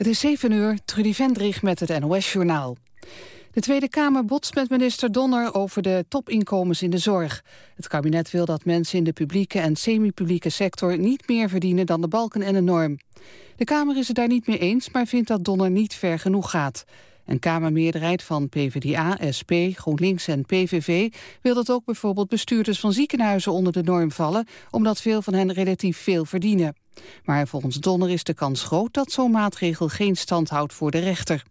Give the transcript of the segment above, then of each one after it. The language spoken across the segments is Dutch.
Het is 7 uur, Trudy Vendrig met het NOS-journaal. De Tweede Kamer botst met minister Donner over de topinkomens in de zorg. Het kabinet wil dat mensen in de publieke en semi-publieke sector... niet meer verdienen dan de balken en de norm. De Kamer is het daar niet mee eens, maar vindt dat Donner niet ver genoeg gaat. Een Kamermeerderheid van PvdA, SP, GroenLinks en PVV... wil dat ook bijvoorbeeld bestuurders van ziekenhuizen onder de norm vallen... omdat veel van hen relatief veel verdienen. Maar volgens Donner is de kans groot dat zo'n maatregel geen stand houdt voor de rechter.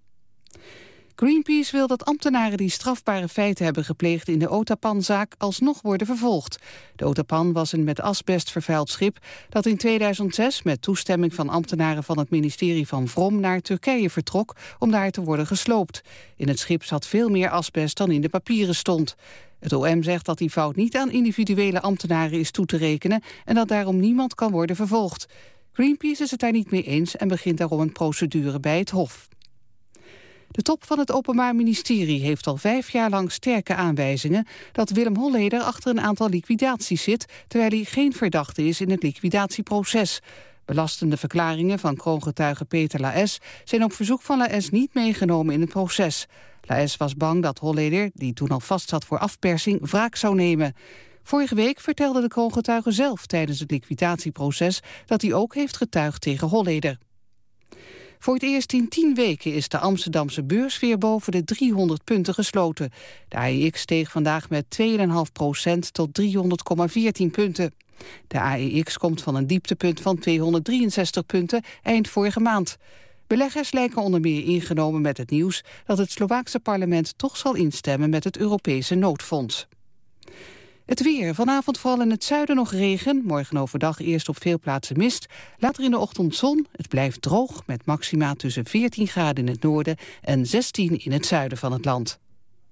Greenpeace wil dat ambtenaren die strafbare feiten hebben gepleegd in de Otapan-zaak alsnog worden vervolgd. De Otapan was een met asbest vervuild schip dat in 2006 met toestemming van ambtenaren van het ministerie van Vrom naar Turkije vertrok om daar te worden gesloopt. In het schip zat veel meer asbest dan in de papieren stond. Het OM zegt dat die fout niet aan individuele ambtenaren is toe te rekenen en dat daarom niemand kan worden vervolgd. Greenpeace is het daar niet mee eens en begint daarom een procedure bij het Hof. De top van het Openbaar Ministerie heeft al vijf jaar lang sterke aanwijzingen dat Willem Holleder achter een aantal liquidaties zit, terwijl hij geen verdachte is in het liquidatieproces. Belastende verklaringen van kroongetuige Peter Laes zijn op verzoek van Laes niet meegenomen in het proces. Laes was bang dat Holleder, die toen al vastzat voor afpersing, wraak zou nemen. Vorige week vertelde de kroongetuige zelf tijdens het liquidatieproces dat hij ook heeft getuigd tegen Holleder. Voor het eerst in tien weken is de Amsterdamse beurs weer boven de 300 punten gesloten. De AEX steeg vandaag met 2,5 procent tot 300,14 punten. De AEX komt van een dieptepunt van 263 punten eind vorige maand. Beleggers lijken onder meer ingenomen met het nieuws dat het Slovaakse parlement toch zal instemmen met het Europese noodfonds. Het weer. Vanavond vooral in het zuiden nog regen. Morgen overdag eerst op veel plaatsen mist. Later in de ochtend zon. Het blijft droog met maxima tussen 14 graden in het noorden... en 16 in het zuiden van het land.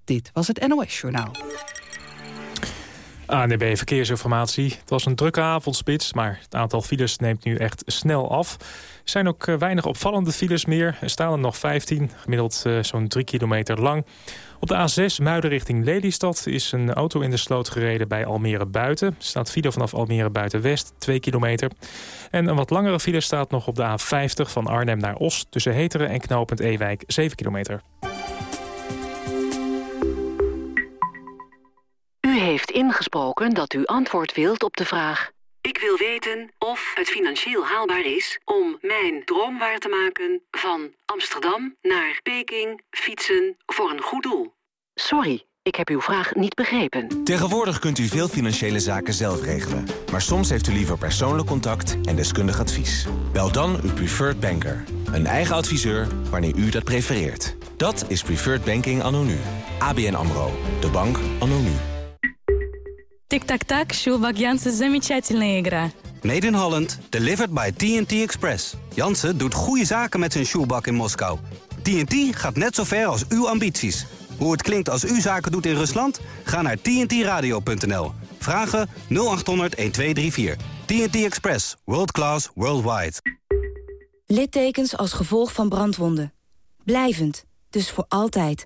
Dit was het NOS Journaal. ANB Verkeersinformatie. Het was een drukke avondspits, maar het aantal files neemt nu echt snel af. Er zijn ook eh, weinig opvallende files meer. Er staan er nog 15, gemiddeld uh, zo'n 3 kilometer lang. Op de A6 Muiden richting Lelystad is een auto in de sloot gereden bij Almere Buiten. Er staat file vanaf Almere Buiten West, 2 kilometer. En een wat langere file staat nog op de A50 van Arnhem naar Os... tussen Heteren en knooppunt Ewijk, 7 kilometer. U heeft ingesproken dat u antwoord wilt op de vraag... Ik wil weten of het financieel haalbaar is om mijn droom waar te maken... van Amsterdam naar Peking fietsen voor een goed doel. Sorry, ik heb uw vraag niet begrepen. Tegenwoordig kunt u veel financiële zaken zelf regelen. Maar soms heeft u liever persoonlijk contact en deskundig advies. Bel dan uw preferred banker. Een eigen adviseur wanneer u dat prefereert. Dat is Preferred Banking anno nu. ABN AMRO. De bank anno nu. Tic-tac-tac, Sjoelbak Jansen, замечательная игра. Made in Holland, delivered by TNT Express. Jansen doet goede zaken met zijn shoebak in Moskou. TNT gaat net zo ver als uw ambities. Hoe het klinkt als u zaken doet in Rusland? Ga naar tntradio.nl. Vragen 0800 1234. TNT Express. World class, worldwide. Littekens als gevolg van brandwonden. Blijvend, dus voor altijd.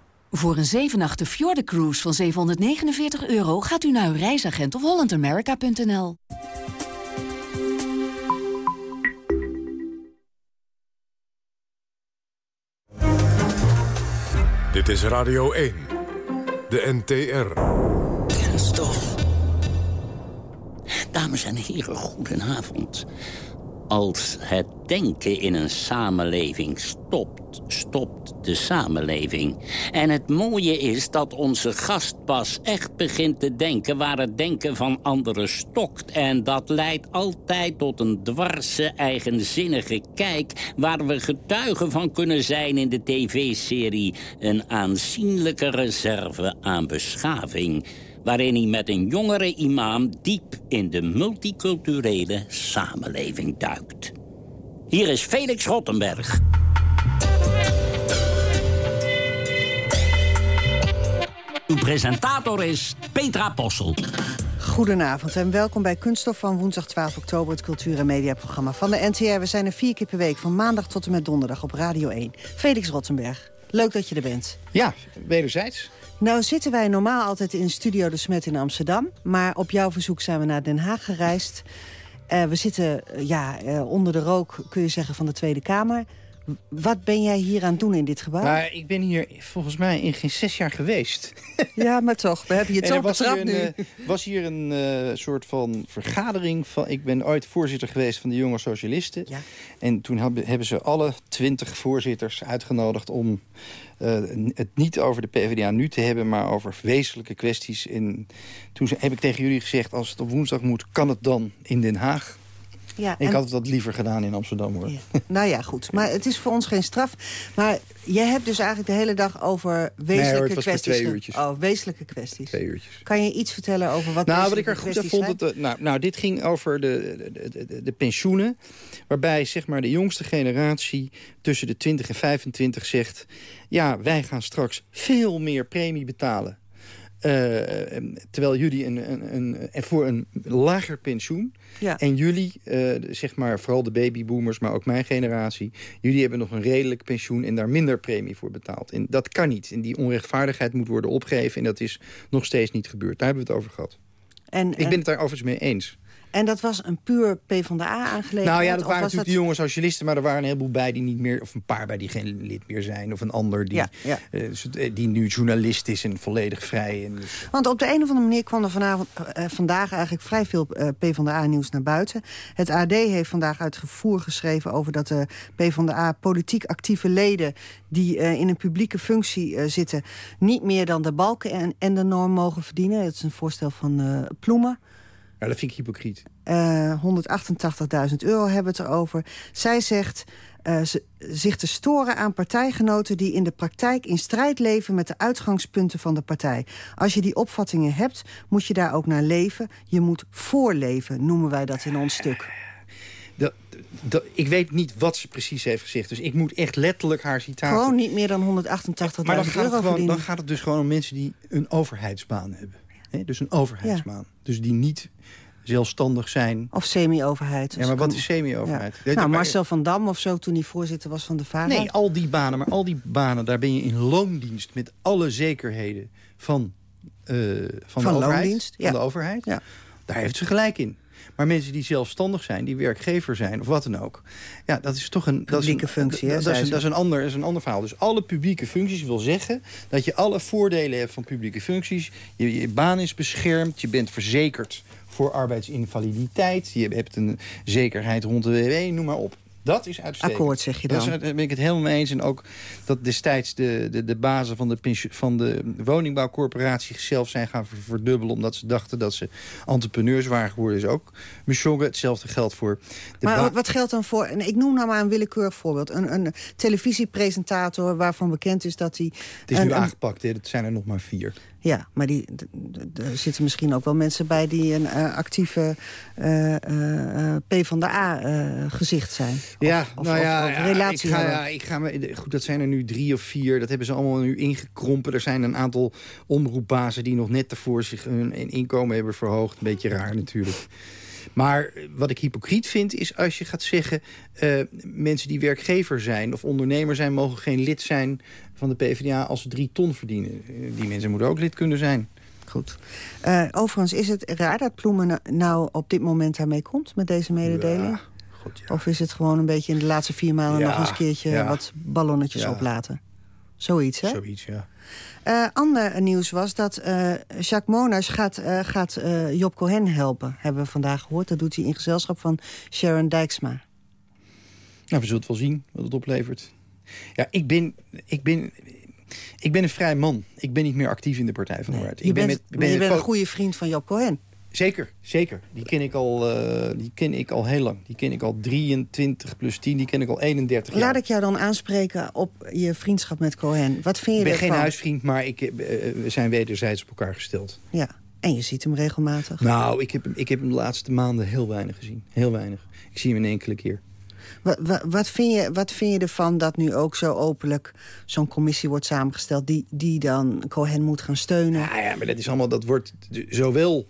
Voor een 7 Fjorden Cruise van 749 euro gaat u naar uw reisagent of hollandamerica.nl. Dit is Radio 1, de NTR. Kenstof. Dames en heren, goedenavond. Als het denken in een samenleving stopt, stopt de samenleving. En het mooie is dat onze gast pas echt begint te denken... waar het denken van anderen stokt. En dat leidt altijd tot een dwarse, eigenzinnige kijk... waar we getuigen van kunnen zijn in de tv-serie... een aanzienlijke reserve aan beschaving waarin hij met een jongere imam diep in de multiculturele samenleving duikt. Hier is Felix Rottenberg. Uw presentator is Petra Possel. Goedenavond en welkom bij Kunststof van woensdag 12 oktober... het cultuur- en mediaprogramma van de NTR. We zijn er vier keer per week, van maandag tot en met donderdag op Radio 1. Felix Rottenberg, leuk dat je er bent. Ja, wederzijds. Nou zitten wij normaal altijd in Studio De Smet in Amsterdam... maar op jouw verzoek zijn we naar Den Haag gereisd. Uh, we zitten uh, ja, uh, onder de rook, kun je zeggen, van de Tweede Kamer... Wat ben jij hier aan het doen in dit gebouw? Nou, ik ben hier volgens mij in geen zes jaar geweest. Ja, maar toch. We hebben je toch betrapt nu. Er was hier een uh, soort van vergadering. Van, ik ben ooit voorzitter geweest van de Jonge Socialisten. Ja. En toen hebben, hebben ze alle twintig voorzitters uitgenodigd... om uh, het niet over de PvdA nu te hebben... maar over wezenlijke kwesties. En toen heb ik tegen jullie gezegd... als het op woensdag moet, kan het dan in Den Haag? Ja, ik had het dat liever gedaan in Amsterdam, hoor. Ja. Nou ja, goed. Maar het is voor ons geen straf. Maar jij hebt dus eigenlijk de hele dag over wezenlijke nee, hoor, kwesties. twee uurtjes. Oh, wezenlijke kwesties. Twee uurtjes. Kan je iets vertellen over wat Nou, wat ik er goed aan vond... Dat, nou, nou, dit ging over de, de, de, de, pensioenen. Waarbij zeg maar, de jongste generatie tussen de 20 en 25 zegt... ja, wij gaan straks veel meer premie betalen. Uh, terwijl jullie een, een, een, voor een lager pensioen... Ja. en jullie, uh, zeg maar vooral de babyboomers, maar ook mijn generatie... jullie hebben nog een redelijk pensioen en daar minder premie voor betaald. En dat kan niet. En die onrechtvaardigheid moet worden opgegeven... en dat is nog steeds niet gebeurd. Daar hebben we het over gehad. En, Ik ben het daar overigens mee eens. En dat was een puur PvdA-aangelegenheid? Nou ja, dat waren natuurlijk dat... de jonge socialisten... maar er waren een heleboel bij die niet meer... of een paar bij die geen lid meer zijn... of een ander die, ja, ja. Uh, die nu journalist is en volledig vrij. En dus... Want op de een of andere manier kwam er vanavond, uh, vandaag eigenlijk vrij veel uh, PvdA-nieuws naar buiten. Het AD heeft vandaag uitgevoer geschreven over dat de PvdA politiek actieve leden... die in een publieke functie zitten... niet meer dan de balken en, en de norm mogen verdienen. Dat is een voorstel van Ploemen. Ja, dat vind ik hypocriet. Uh, 188.000 euro hebben we het erover. Zij zegt uh, ze, zich te storen aan partijgenoten... die in de praktijk in strijd leven met de uitgangspunten van de partij. Als je die opvattingen hebt, moet je daar ook naar leven. Je moet voorleven, noemen wij dat in ons stuk. Dat, dat, ik weet niet wat ze precies heeft gezegd. Dus ik moet echt letterlijk haar citaten... Gewoon niet meer dan 188.000 euro gewoon, dan gaat het dus gewoon om mensen die een overheidsbaan hebben. He, dus een overheidsbaan. Ja. Dus die niet zelfstandig zijn. Of semi-overheid. Ja, maar wat is semi-overheid? Ja. Nou, Marcel van Dam of zo, toen hij voorzitter was van de VARA. Nee, al die banen. Maar al die banen, daar ben je in loondienst... met alle zekerheden van, uh, van, van de overheid. Loondienst, van de overheid. Ja. Daar heeft ze gelijk in. Maar mensen die zelfstandig zijn, die werkgever zijn of wat dan ook... ja, dat is toch een... Publieke dat is een, functie, dat, dat, is een, dat, is een ander, dat is een ander verhaal. Dus alle publieke functies wil zeggen... dat je alle voordelen hebt van publieke functies. Je, je baan is beschermd, je bent verzekerd voor arbeidsinvaliditeit. Je hebt een zekerheid rond de WW, noem maar op. Dat is uitstekend. Akkoord, zeg je dan. Daar ben ik het helemaal mee eens. En ook dat destijds de, de, de bazen van de, van de woningbouwcorporatie zelf zijn gaan verdubbelen... omdat ze dachten dat ze entrepreneurs waren geworden. is ook Michonge. Hetzelfde geldt voor... De maar wat geldt dan voor... En ik noem nou maar een willekeurig voorbeeld. Een, een televisiepresentator waarvan bekend is dat hij... Het is een, nu aangepakt, hè? dat zijn er nog maar vier. Ja, maar die, er zitten misschien ook wel mensen bij die een uh, actieve uh, uh, P van de A gezicht zijn. Ja, of, nou ja, of, of relatie ja, ik ga, ja, ik ga me, goed, dat zijn er nu drie of vier. Dat hebben ze allemaal nu ingekrompen. Er zijn een aantal omroepbazen die nog net ervoor zich hun inkomen hebben verhoogd. Een beetje raar natuurlijk. Maar wat ik hypocriet vind is als je gaat zeggen... Uh, mensen die werkgever zijn of ondernemer zijn... mogen geen lid zijn van de PvdA als ze drie ton verdienen. Die mensen moeten ook lid kunnen zijn. Goed. Uh, overigens is het raar dat Ploemen nou op dit moment daarmee komt... met deze mededeling? Ja, God, ja. Of is het gewoon een beetje in de laatste vier maanden... Ja, nog eens een keertje wat ballonnetjes oplaten? Zoiets, hè? Zoiets, ja. Uh, ander nieuws was dat uh, Jacques Monash gaat, uh, gaat Job Cohen helpen. Hebben we vandaag gehoord. Dat doet hij in gezelschap van Sharon Dijksma. Nou, we zullen het wel zien wat het oplevert. Ja, ik ben, ik ben, ik ben een vrij man. Ik ben niet meer actief in de Partij van de Arbeid. Je ik bent, ben met, ben je bent een goede vriend van Job Cohen. Zeker, zeker. Die ken ik al, uh, die ken ik al heel lang. Die ken ik al 23 plus 10, die ken ik al 31 jaar. Laat ik jou dan aanspreken op je vriendschap met Cohen. Wat vind je Ik ben ervan? geen huisvriend, maar ik, uh, we zijn wederzijds op elkaar gesteld. Ja, en je ziet hem regelmatig. Nou, ik heb, ik heb hem de laatste maanden heel weinig gezien. Heel weinig. Ik zie hem een enkele keer. Wat, wat, vind je, wat vind je ervan dat nu ook zo openlijk zo'n commissie wordt samengesteld... Die, die dan Cohen moet gaan steunen? Ja, ja, maar dat is allemaal, dat wordt zowel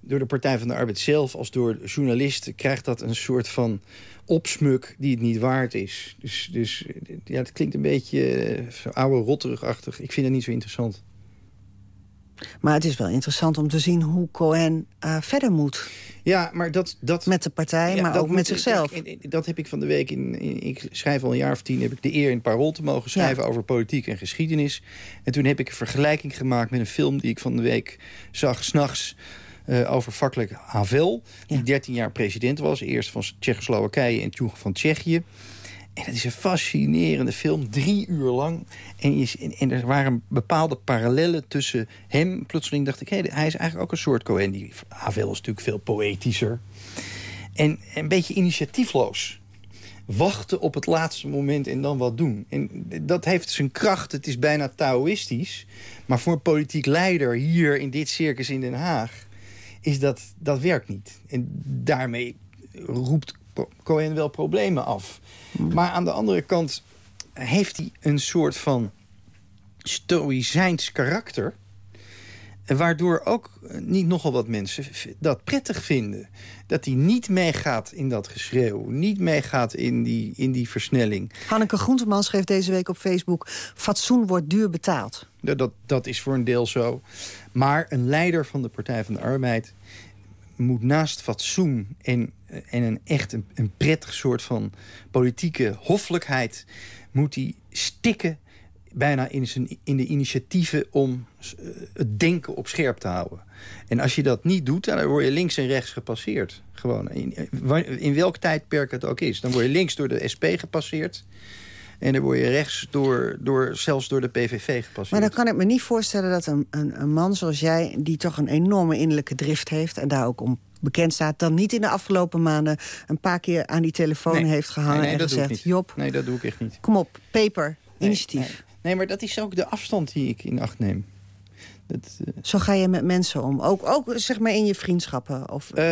door de Partij van de Arbeid zelf... als door journalisten krijgt dat een soort van opsmuk die het niet waard is. Dus, dus ja, het klinkt een beetje uh, oude rotterigachtig. Ik vind het niet zo interessant. Maar het is wel interessant om te zien hoe Cohen uh, verder moet. Ja, maar dat... dat met de partij, ja, maar ook met zichzelf. Dat, dat heb ik van de week... In, in, ik schrijf al een jaar of tien... heb ik de eer in Parool te mogen schrijven... over politiek en geschiedenis. En toen heb ik een vergelijking gemaakt met een film... die ik van de week zag, s'nachts... Uh, over vakkelijk Havel, die 13 jaar president was. Eerst van Tsjechoslowakije en toen van Tsjechië. En het is een fascinerende film, drie uur lang. En, je, en er waren bepaalde parallellen tussen hem. Plotseling dacht ik, hey, hij is eigenlijk ook een soort Cohen. Die Havel is natuurlijk veel poëtischer. En een beetje initiatiefloos. Wachten op het laatste moment en dan wat doen. En dat heeft zijn kracht. Het is bijna Taoïstisch. Maar voor een politiek leider hier in dit circus in Den Haag... is dat, dat werkt niet. En daarmee roept Cohen wel problemen af. Maar aan de andere kant heeft hij een soort van stoïcijns karakter... Waardoor ook niet nogal wat mensen dat prettig vinden. Dat hij niet meegaat in dat geschreeuw. Niet meegaat in die, in die versnelling. Hanneke Groenteman schreef deze week op Facebook... fatsoen wordt duur betaald. Dat, dat, dat is voor een deel zo. Maar een leider van de Partij van de Arbeid moet naast fatsoen en, en een echt een, een prettig soort van politieke hoffelijkheid... moet hij stikken bijna in, zijn, in de initiatieven om eh, het denken op scherp te houden. En als je dat niet doet, dan word je links en rechts gepasseerd. Gewoon. In, in welk tijdperk het ook is. Dan word je links door de SP gepasseerd... En dan word je rechts door, door, zelfs door de PVV gepasseerd. Maar dan kan ik me niet voorstellen dat een, een, een man zoals jij... die toch een enorme innerlijke drift heeft... en daar ook om bekend staat... dan niet in de afgelopen maanden een paar keer aan die telefoon heeft gehangen... en gezegd, Job, nee, dat doe ik echt niet. kom op, paper, initiatief. Nee, maar dat is ook de afstand die ik in acht neem. Dat, uh... Zo ga je met mensen om? Ook, ook zeg maar in je vriendschappen? Of... Uh,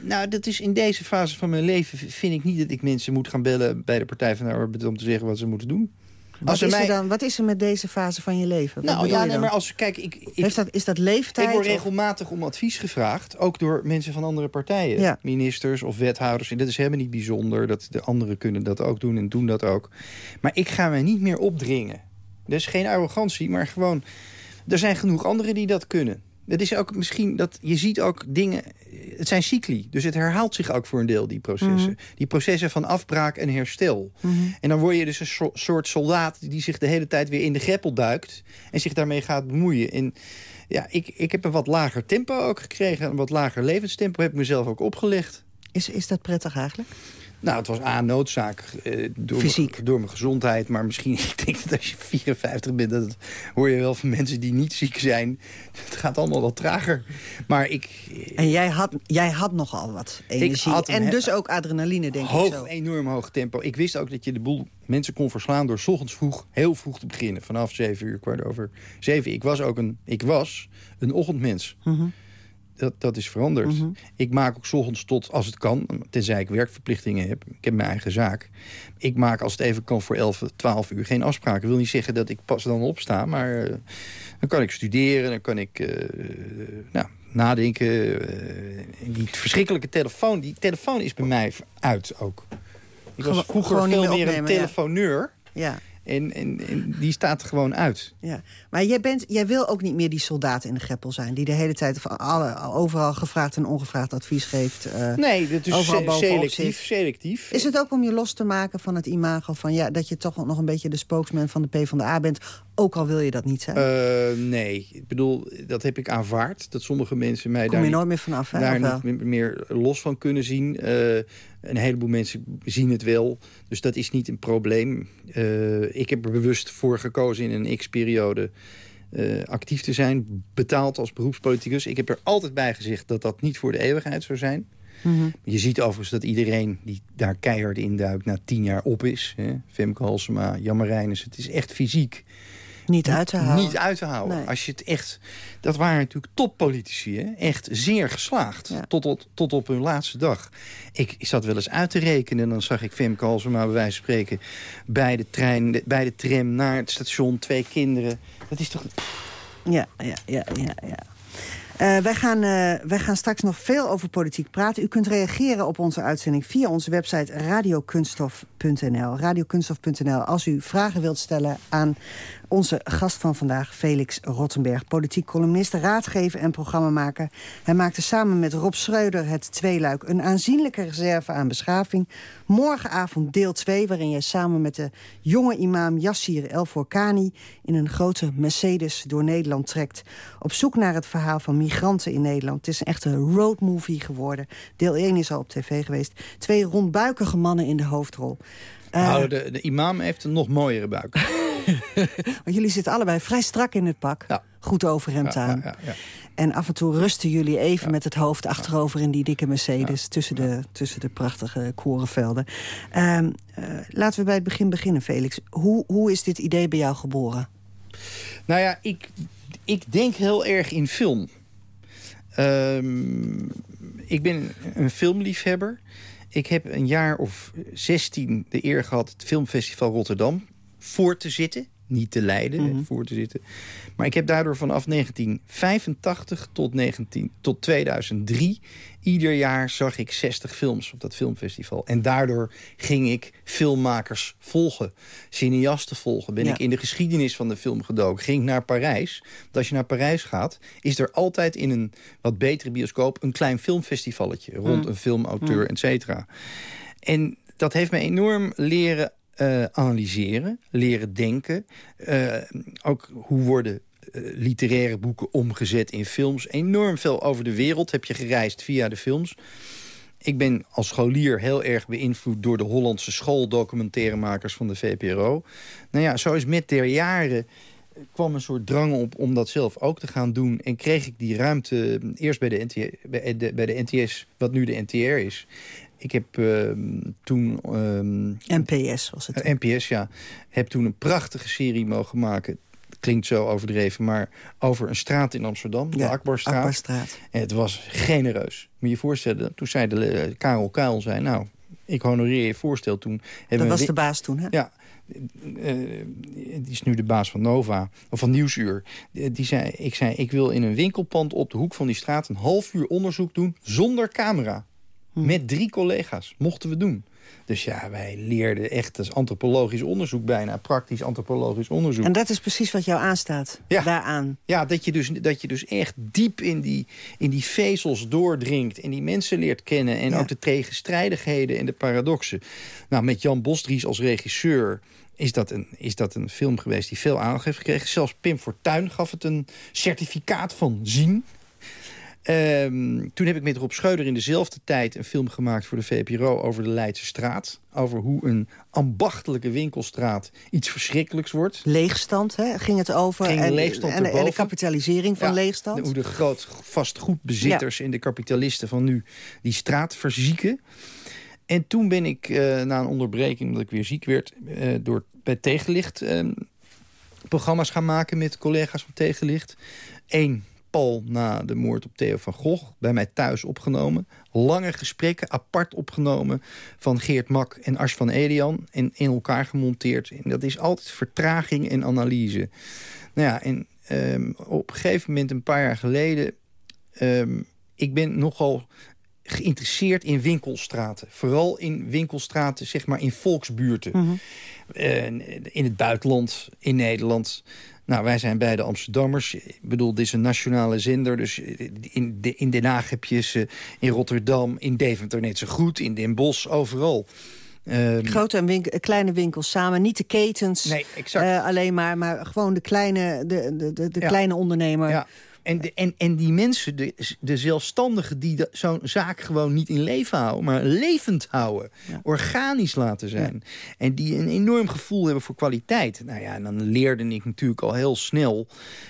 nou, dat is in deze fase van mijn leven vind ik niet dat ik mensen moet gaan bellen bij de Partij van de Arbeid om te zeggen wat ze moeten doen. Wat is, er dan, wat is er met deze fase van je leven? nou ja, nee, maar als kijk, ik, ik, Heeft dat, is dat leeftijd? Ik word regelmatig om advies gevraagd, ook door mensen van andere partijen, ja. ministers of wethouders. En dat is helemaal niet bijzonder. Dat de anderen kunnen dat ook doen en doen dat ook. Maar ik ga mij niet meer opdringen. Dat is geen arrogantie, maar gewoon... Er zijn genoeg anderen die dat kunnen. Het is ook misschien dat je ziet ook dingen. Het zijn cycli, dus het herhaalt zich ook voor een deel, die processen. Mhm. Die processen van afbraak en herstel. En dan word je dus een soort soldaat die zich de hele tijd weer in de greppel duikt. En zich daarmee gaat bemoeien. En ja, ik, ik heb een wat lager tempo ook gekregen. Een wat lager levenstempo heb ik mezelf ook opgelegd. Is, is dat prettig eigenlijk? Nou, het was A, noodzaak eh, door, Fysiek. Mijn, door mijn gezondheid. Maar misschien, ik denk dat als je 54 bent... dat hoor je wel van mensen die niet ziek zijn. Het gaat allemaal wat trager. Maar ik... En jij had, jij had nogal wat energie. Had en dus ook adrenaline, denk hoog, ik zo. enorm hoog tempo. Ik wist ook dat je de boel mensen kon verslaan... door 's ochtends vroeg, heel vroeg te beginnen. Vanaf 7 uur, kwart over 7. Ik was ook een, ik was een ochtendmens. Mm dat, dat is veranderd. Mhm. Ik maak ook 's ochtends tot, als het kan, tenzij ik werkverplichtingen heb. Ik heb mijn eigen zaak. Ik maak als het even kan voor 11, 12 uur geen afspraken. Ik wil niet zeggen dat ik pas dan opsta, maar uh, dan kan ik studeren, dan kan ik uh, nou, nadenken. Uh, die verschrikkelijke telefoon, die telefoon is bij mij uit ook. Ik was vroeger veel meer meer een telefoneur. Ja. En, en, en die staat gewoon uit. Ja. Maar jij, bent, jij wil ook niet meer die soldaat in de greppel zijn... die de hele tijd van alle, overal gevraagd en ongevraagd advies geeft. eh, Nee, dat is selectief, zit. selectief. Is het ook om je los te maken van het imago van... Ja, dat je toch nog een beetje de spokesman van de PvdA bent... ook al wil je dat niet zijn? Eh, nee, ik bedoel, dat heb ik aanvaard. Dat sommige mensen mij Kom daar je niet- nooit meer vanaf, hè? daar niet meer los van kunnen zien. Eh, een heleboel mensen zien het wel. Dus dat is niet een probleem. Eh, ik heb er bewust voor gekozen in een x-periode... actief te zijn, betaald als beroepspoliticus. Ik heb er altijd bij gezegd dat dat niet voor de eeuwigheid zou zijn. Mhm. Je ziet overigens dat iedereen die daar keihard induikt... na tien jaar op is. Hè? Femke Halsema, Jan. Het is echt fysiek. Niet uit te houden. Niet uit te houden. Als je het echt... Dat waren natuurlijk toppolitici, hè? Echt zeer geslaagd. Tot, tot, tot op hun laatste dag. Ik, ik zat wel eens uit te rekenen. En dan zag ik Femke Halsema bij wijze van spreken... bij de, trein, bij de tram naar het station. Twee kinderen. Dat is toch... Ja, ja, ja, ja, ja. Uh, wij, gaan, uh, wij gaan straks nog veel over politiek praten. U kunt reageren op onze uitzending via onze website radiokunstof.nl. Radiokunstof.nl als u vragen wilt stellen aan onze gast van vandaag, Felix Rottenberg. Politiek columnist, raadgever en programmamaker. Hij maakte samen met Rob Schreuder het tweeluik. Een aanzienlijke reserve aan beschaving. Morgenavond deel 2, waarin jij samen met de jonge imam Yassir El Forkani... in een grote Mercedes door Nederland trekt. Op zoek naar het verhaal van migranten in Nederland. Het is een echte roadmovie geworden. Deel 1 is al op tv geweest. Twee rondbuikige mannen in de hoofdrol. Uh, nou, de, de imam heeft een nog mooiere buik. Want jullie zitten allebei vrij strak in het pak. Ja. Goed overhemd ja, aan. Ja, en af en toe rusten jullie even met het hoofd achterover in die dikke Mercedes... Tussen, de, tussen de prachtige korenvelden. Uh, uh, laten we bij het begin beginnen, Felix. Hoe, hoe is dit idee bij jou geboren? Nou ja, ik, ik denk heel erg in film. Um, ik ben een filmliefhebber. Ik heb een jaar of 16 de eer gehad het filmfestival Rotterdam voor te zitten. Niet te leiden, mm voor te zitten. Maar ik heb daardoor vanaf 1985 tot, 19, tot 2003... ieder jaar zag ik 60 films op dat filmfestival. En daardoor ging ik filmmakers volgen. Cineasten volgen. Ben ik in de geschiedenis van de film gedoken. Ging naar Parijs. Want als je naar Parijs gaat... is er altijd in een wat betere bioscoop... een klein filmfestivalletje. Rond mm. een filmauteur, mm. et cetera. En dat heeft me enorm leren uh, analyseren, leren denken. Uh, ook hoe worden uh, literaire boeken omgezet in films. Enorm veel over de wereld heb je gereisd via de films. Ik ben als scholier heel erg beïnvloed door de Hollandse schooldocumentairmakers van de VPRO. Nou ja, zo is met der jaren kwam een soort drang op om dat zelf ook te gaan doen. En kreeg ik die ruimte eerst bij de, NT, bij de, bij de NTS, wat nu de NTR is. Ik heb uh, toen... NPS was het. Uh, NPS, ja. Heb toen een prachtige serie mogen maken. Klinkt zo overdreven, maar over een straat in Amsterdam. de Akbarstraat. Akbarstraat. En het was genereus. Moet je je voorstellen, toen zei de, uh, Karel Kuil, zei, nou, ik honoreer je voorstel toen. Dat was de baas toen, hè? Ja, uh, die is nu de baas van Nova, of van Nieuwsuur. Die zei, ik zei, ik wil in een winkelpand op de hoek van die straat... een half uur onderzoek doen zonder camera. Hm. Met drie collega's mochten we doen. Dus ja, wij leerden echt als antropologisch onderzoek bijna. Praktisch antropologisch onderzoek. En dat is precies wat jou aanstaat, ja. daaraan. Ja, dat je, dus, dat je dus echt diep in die, in die vezels doordringt... en die mensen leert kennen en ook de tegenstrijdigheden en de paradoxen. Nou, met Jan Bosdries als regisseur is dat, een, is dat een film geweest die veel aandacht heeft gekregen. Zelfs Pim Fortuyn gaf het een certificaat van zien. Um, toen heb ik met Rob Schreuder in dezelfde tijd een film gemaakt voor de VPRO over de Leidse straat. Over hoe een ambachtelijke winkelstraat iets verschrikkelijks wordt. Leegstand, hè? ging het over. Ging en, leegstand en, en, de kapitalisering van leegstand. Hoe de groot vastgoedbezitters en de kapitalisten van nu die straat verzieken. En toen ben ik uh, na een onderbreking, omdat ik weer ziek werd, uh, door, bij Tegenlicht uh, programma's gaan maken met collega's van Tegenlicht. Eén na de moord op Theo van Gogh bij mij thuis opgenomen. Lange gesprekken, apart opgenomen van Geert Mak en Ars van Elian. En in elkaar gemonteerd. En dat is altijd vertraging en analyse. Nou ja, en um, op een gegeven moment, een paar jaar geleden... Um, ik ben nogal geïnteresseerd in winkelstraten. Vooral in winkelstraten, zeg maar in volksbuurten. Mm -hmm. uh, in het buitenland, in Nederland. Nou, wij zijn beide Amsterdammers. Ik bedoel, dit is een nationale zender. Dus in, de, in Den Haag heb je ze, in Rotterdam, in Deventer net zo goed. In Den Bosch, overal. Um, Grote en winkel, kleine winkels samen, niet de ketens. Nee, exact. Uh, alleen maar, maar gewoon de kleine, de, de, de, de ja. kleine ondernemer. Ja. En, de, en, en die mensen, de, de zelfstandigen die zo'n zaak gewoon niet in leven houden... maar levend houden, organisch laten zijn... en die een enorm gevoel hebben voor kwaliteit. Nou ja, en dan leerde ik natuurlijk al heel snel...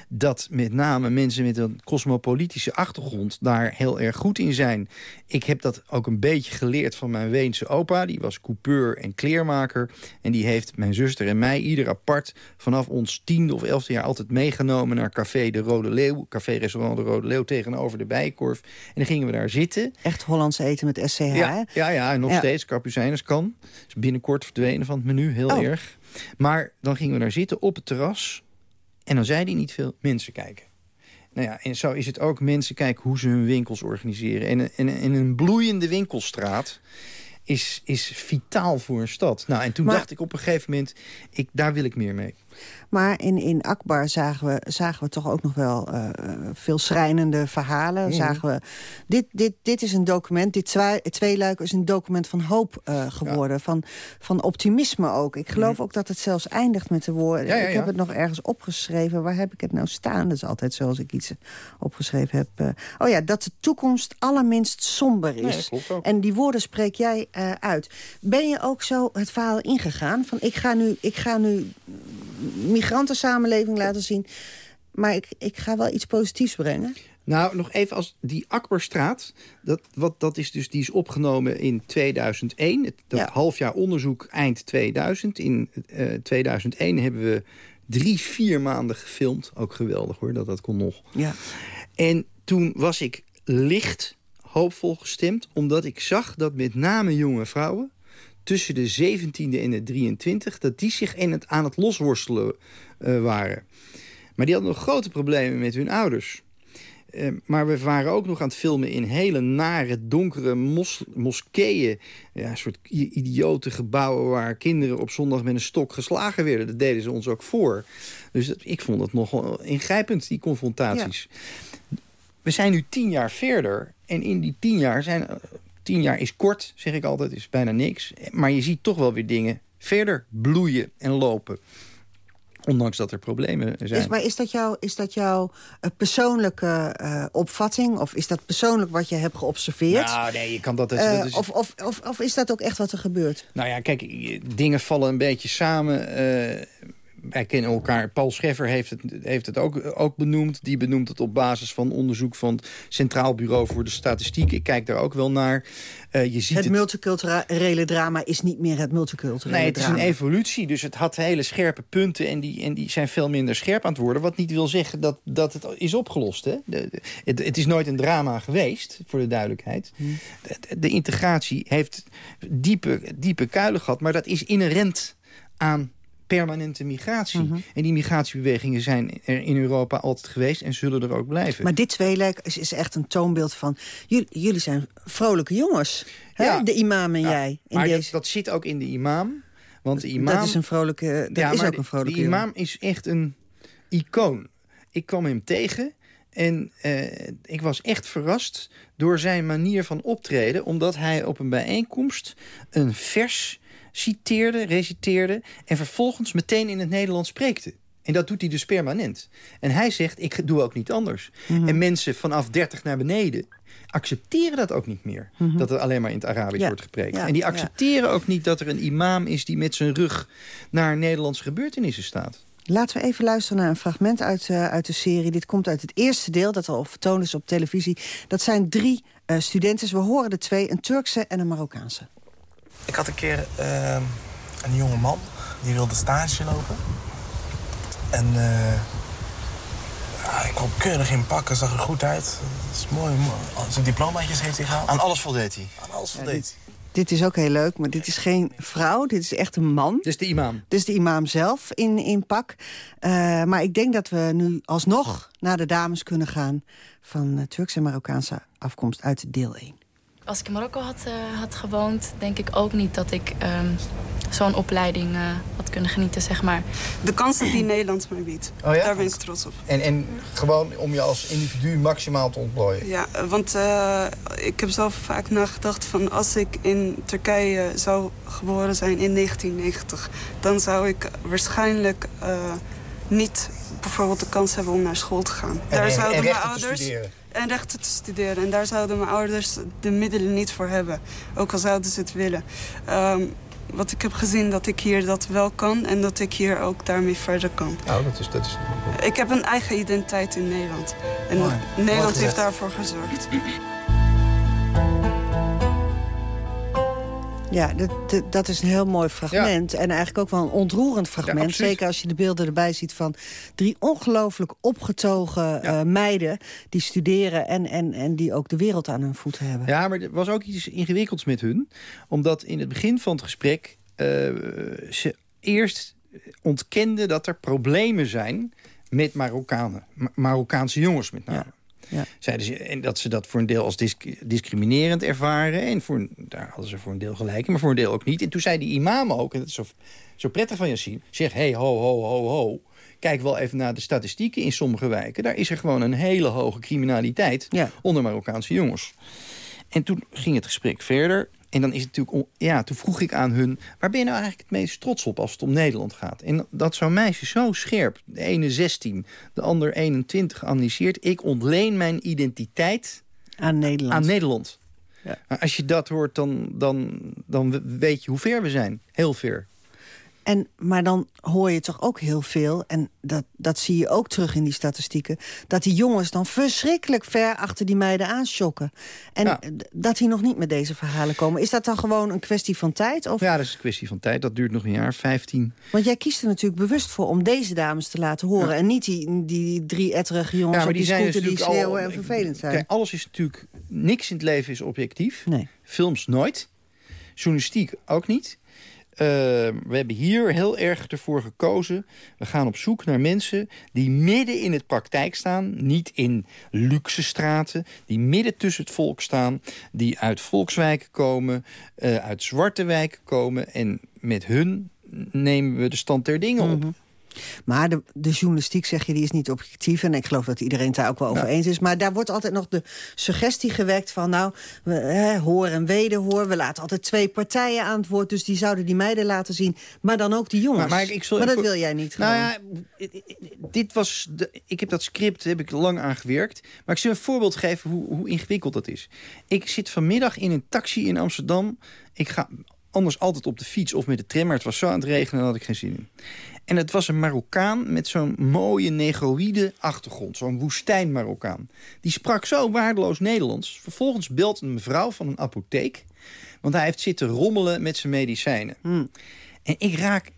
dat met name mensen met een cosmopolitische achtergrond... daar heel erg goed in zijn. Ik heb dat ook een beetje geleerd van mijn Weense opa. Die was coupeur en kleermaker. En die heeft mijn zuster en mij ieder apart... vanaf ons tiende of elfde jaar altijd meegenomen naar Café de Rode Leeuw. Café-restaurant de Rode Leeuw tegenover de Bijkorf. En dan gingen we daar zitten. Echt Hollands eten met SCH, ja, ja, ja, en nog steeds. Kapucijners kan. Is binnenkort verdwenen van het menu, heel oh. erg. Maar dan gingen we daar zitten op het terras. En dan zei hij niet veel, mensen kijken. Nou ja, en zo is het ook mensen kijken hoe ze hun winkels organiseren. En, en, en een bloeiende winkelstraat is, is vitaal voor een stad. Nou, en toen dacht ik op een gegeven moment, ik, daar wil ik meer mee. Maar in, in Akbar zagen we, zagen we toch ook nog wel uh, veel schrijnende verhalen. Zagen we, dit, dit, dit is een document, dit twee, tweeluik is een document van hoop uh, geworden. Van, van optimisme ook. Ik geloof mhm. ook dat het zelfs eindigt met de woorden. Ja, ja, ik heb het nog ergens opgeschreven. Waar heb ik het nou staan? Dat is altijd zoals ik iets opgeschreven heb. oh ja, dat de toekomst allerminst somber is. en die woorden spreek jij uit. Ben je ook zo het verhaal ingegaan? Van ik ga nu, ik ga nu migrantensamenleving laten zien. Maar ik, ik ga wel iets positiefs brengen. Nou, nog even als die Akberstraat, dat, wat, dat is dus, die is opgenomen in 2001. Het, dat ja. halfjaar onderzoek eind 2000. In uh, eh, 2001 hebben we drie, vier maanden gefilmd. Ook geweldig hoor, dat dat kon nog. Ja. En toen was ik licht hoopvol gestemd, omdat ik zag dat met name jonge vrouwen tussen de 17e en de 23... dat die zich in het, aan het losworstelen uh, waren. Maar die hadden nog grote problemen met hun ouders. Uh, maar we waren ook nog aan het filmen in hele nare, donkere mos moskeeën. Ja, een soort idiote gebouwen waar kinderen op zondag met een stok geslagen werden. Dat deden ze ons ook voor. Dus dat, ik vond het nogal ingrijpend, die confrontaties. We zijn nu tien jaar verder. En in die tien jaar zijn Tien jaar is kort, zeg ik altijd, is bijna niks. Maar je ziet toch wel weer dingen verder bloeien en lopen. Ondanks dat er problemen zijn. Is, maar is dat, jouw, is dat jouw uh, persoonlijke uh, opvatting? Of is dat persoonlijk wat je hebt geobserveerd? Nou, nee, je kan dat... dat, uh, is... of, of, of, of, is dat ook echt wat er gebeurt? Nou ja, kijk, dingen vallen een beetje samen wij kennen elkaar. Paul Scheffer heeft het, heeft het ook, ook benoemd. Die benoemt het op basis van onderzoek van het Centraal Bureau voor de Statistiek. Ik kijk daar ook wel naar. Uh, je ziet het, het multiculturele drama is niet meer het multiculturele Nee, het is een evolutie. Dus het had hele scherpe punten en die, en die zijn veel minder scherp aan het worden. Wat niet wil zeggen dat, dat het is opgelost. Hè? De, het, het, is nooit een drama geweest, voor de duidelijkheid. Hmm. De, de, integratie heeft diepe, diepe kuilen gehad. Maar dat is inherent aan permanente migratie. Mhm. En die migratiebewegingen zijn er in Europa altijd geweest en zullen er ook blijven. Maar dit tweelijk is, is echt een toonbeeld van... jullie, jullie zijn vrolijke jongens, hè? de imam en jij. In maar dat, dat, zit ook in de imam. Want de imam, dat is, een vrolijke, dat is ook een vrolijke De imam is echt een icoon. Ik kwam hem tegen en uh, ik was echt verrast door zijn manier van optreden... omdat hij op een bijeenkomst een vers citeerde, reciteerde... en vervolgens meteen in het Nederlands spreekte. En dat doet hij dus permanent. En hij zegt, ik doe ook niet anders. Mhm. En mensen vanaf 30 naar beneden accepteren dat ook niet meer. Mhm. Dat er alleen maar in het Arabisch wordt gepreekt. en die accepteren ook niet dat er een imam is... die met zijn rug naar Nederlandse gebeurtenissen staat. Laten we even luisteren naar een fragment uit, uh, uit de serie. Dit komt uit het eerste deel, dat al vertoond is op televisie. Dat zijn drie uh, studenten. We horen de twee, een Turkse en een Marokkaanse. Ik had een keer uh, een jonge man, die wilde stage lopen. En uh, ik kwam keurig in pakken, zag er goed uit. Dat is mooi. Zijn diplomaatjes heeft hij gehaald. Aan alles voldeed hij? Aan alles voldeed hij. Dit is ook heel leuk, maar dit is geen vrouw. Dit is echt een man. Dit is de imam. Dit is de imam zelf in, in pak. Uh, maar ik denk dat we nu alsnog naar de dames kunnen gaan... van uh, Turkse en Marokkaanse afkomst uit deel 1. Als ik in Marokko had, uh, had gewoond, denk ik ook niet dat ik um, zo'n opleiding uh, had kunnen genieten, zeg maar. De kansen die Nederland mij biedt, oh ja? daar ben ik trots op. En, en gewoon om je als individu maximaal te ontplooien? Ja, want uh, ik heb zelf vaak nagedacht van als ik in Turkije zou geboren zijn in 1990... dan zou ik waarschijnlijk niet bijvoorbeeld de kans hebben om naar school te gaan. En, daar en, zouden en mijn ouders studeren. En rechten te studeren. En daar zouden mijn ouders de middelen niet voor hebben. Ook al zouden ze het willen. Ehm, wat ik heb gezien dat ik hier dat wel kan en dat ik hier ook daarmee verder kan. Nou, dat is... Dat is... Ik heb een eigen identiteit in Nederland. En Mooi. Nederland Mooi heeft daarvoor gezorgd. Ja, dat, dat- is een heel mooi fragment. En eigenlijk ook wel een ontroerend fragment. Zeker als je de beelden erbij ziet van drie ongelooflijk opgetogen eh, meiden... die studeren en, en, en die ook de wereld aan hun voeten hebben. Ja, maar er was ook iets ingewikkelds met hun. Omdat in het begin van het gesprek... eh, ze eerst ontkenden dat er problemen zijn met Marokkanen. Ma- Marokkaanse jongens met name. Ja. Zeiden ze, en dat ze dat voor een deel als disc- discriminerend ervaren. En voor, daar hadden ze voor een deel gelijk, maar voor een deel ook niet. En toen zei die imam ook, en dat is zo, zo prettig van Yassine... zeg, hey, ho, ho, ho, ho. Kijk wel even naar de statistieken in sommige wijken. Daar is er gewoon een hele hoge criminaliteit onder Marokkaanse jongens. En toen ging het gesprek verder. En dan is het natuurlijk... Ja, toen vroeg ik aan hun... waar ben je nou eigenlijk het meest trots op als het om Nederland gaat? En dat zo'n meisje zo scherp, de ene 16, de ander 21, analyseert... ik ontleen mijn identiteit aan Nederland. Aan Nederland. Maar als je dat hoort, dan, dan, dan weet je hoe ver we zijn. Heel ver. En, maar dan hoor je toch ook heel veel, en dat, dat zie je ook terug in die statistieken... dat die jongens dan verschrikkelijk ver achter die meiden aanschokken. En dat die nog niet met deze verhalen komen. Is dat dan gewoon een kwestie van tijd? Of? Ja, dat is een kwestie van tijd. Dat duurt nog een jaar, 15. Want jij kiest er natuurlijk bewust voor om deze dames te laten horen... en niet die, die drie etterige jongens op die, scooter die al- schreeuwen en vervelend zijn. Kijk, alles is natuurlijk... Niks in het leven is objectief. Nee. Films nooit. Journalistiek ook niet. Eh, we hebben hier heel erg ervoor gekozen. We gaan op zoek naar mensen die midden in het praktijk staan. Niet in luxe straten. Die midden tussen het volk staan. Die uit volkswijken komen. eh, uit zwarte wijken komen. En met hun nemen we de stand der dingen op. Maar de, de journalistiek, zeg je, die is niet objectief. En ik geloof dat iedereen het daar ook wel over Nou. eens is. Maar daar wordt altijd nog de suggestie gewekt van... nou, we, hè, hoor en wederhoor. We laten altijd twee partijen aan het woord. Dus die zouden die meiden laten zien. Maar dan ook die jongens. Maar, maar ik, ik zal Maar dat wil jij niet Nou gewoon. ja, dit was de, ik heb dat script heb ik lang aan gewerkt. Maar ik zal een voorbeeld geven hoe, hoe ingewikkeld dat is. Ik zit vanmiddag in een taxi in Amsterdam. Ik ga anders altijd op de fiets of met de tram. Maar het was zo aan het regenen, daar had ik geen zin in. En het was een Marokkaan met zo'n mooie negroïde achtergrond. Zo'n woestijn Marokkaan. Die sprak zo waardeloos Nederlands. Vervolgens belt een mevrouw van een apotheek. Want hij heeft zitten rommelen met zijn medicijnen. En ik raak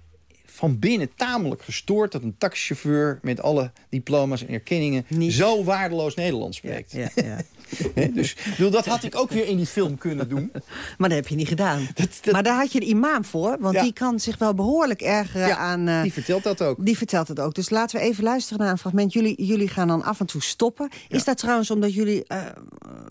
van binnen tamelijk gestoord... dat een taxichauffeur met alle diploma's en erkenningen... zo waardeloos Nederlands spreekt. Ja, ja. Dus ik bedoel, dat had ik ook weer in die film kunnen doen. Maar dat heb je niet gedaan. Maar daar had je de imam voor. Want Ja. die kan zich wel behoorlijk ergeren Ja, aan... eh, die vertelt dat ook. Die vertelt het ook. Dus laten we even luisteren naar een fragment. Jullie, jullie gaan dan af en toe stoppen. Is dat trouwens omdat jullie, eh,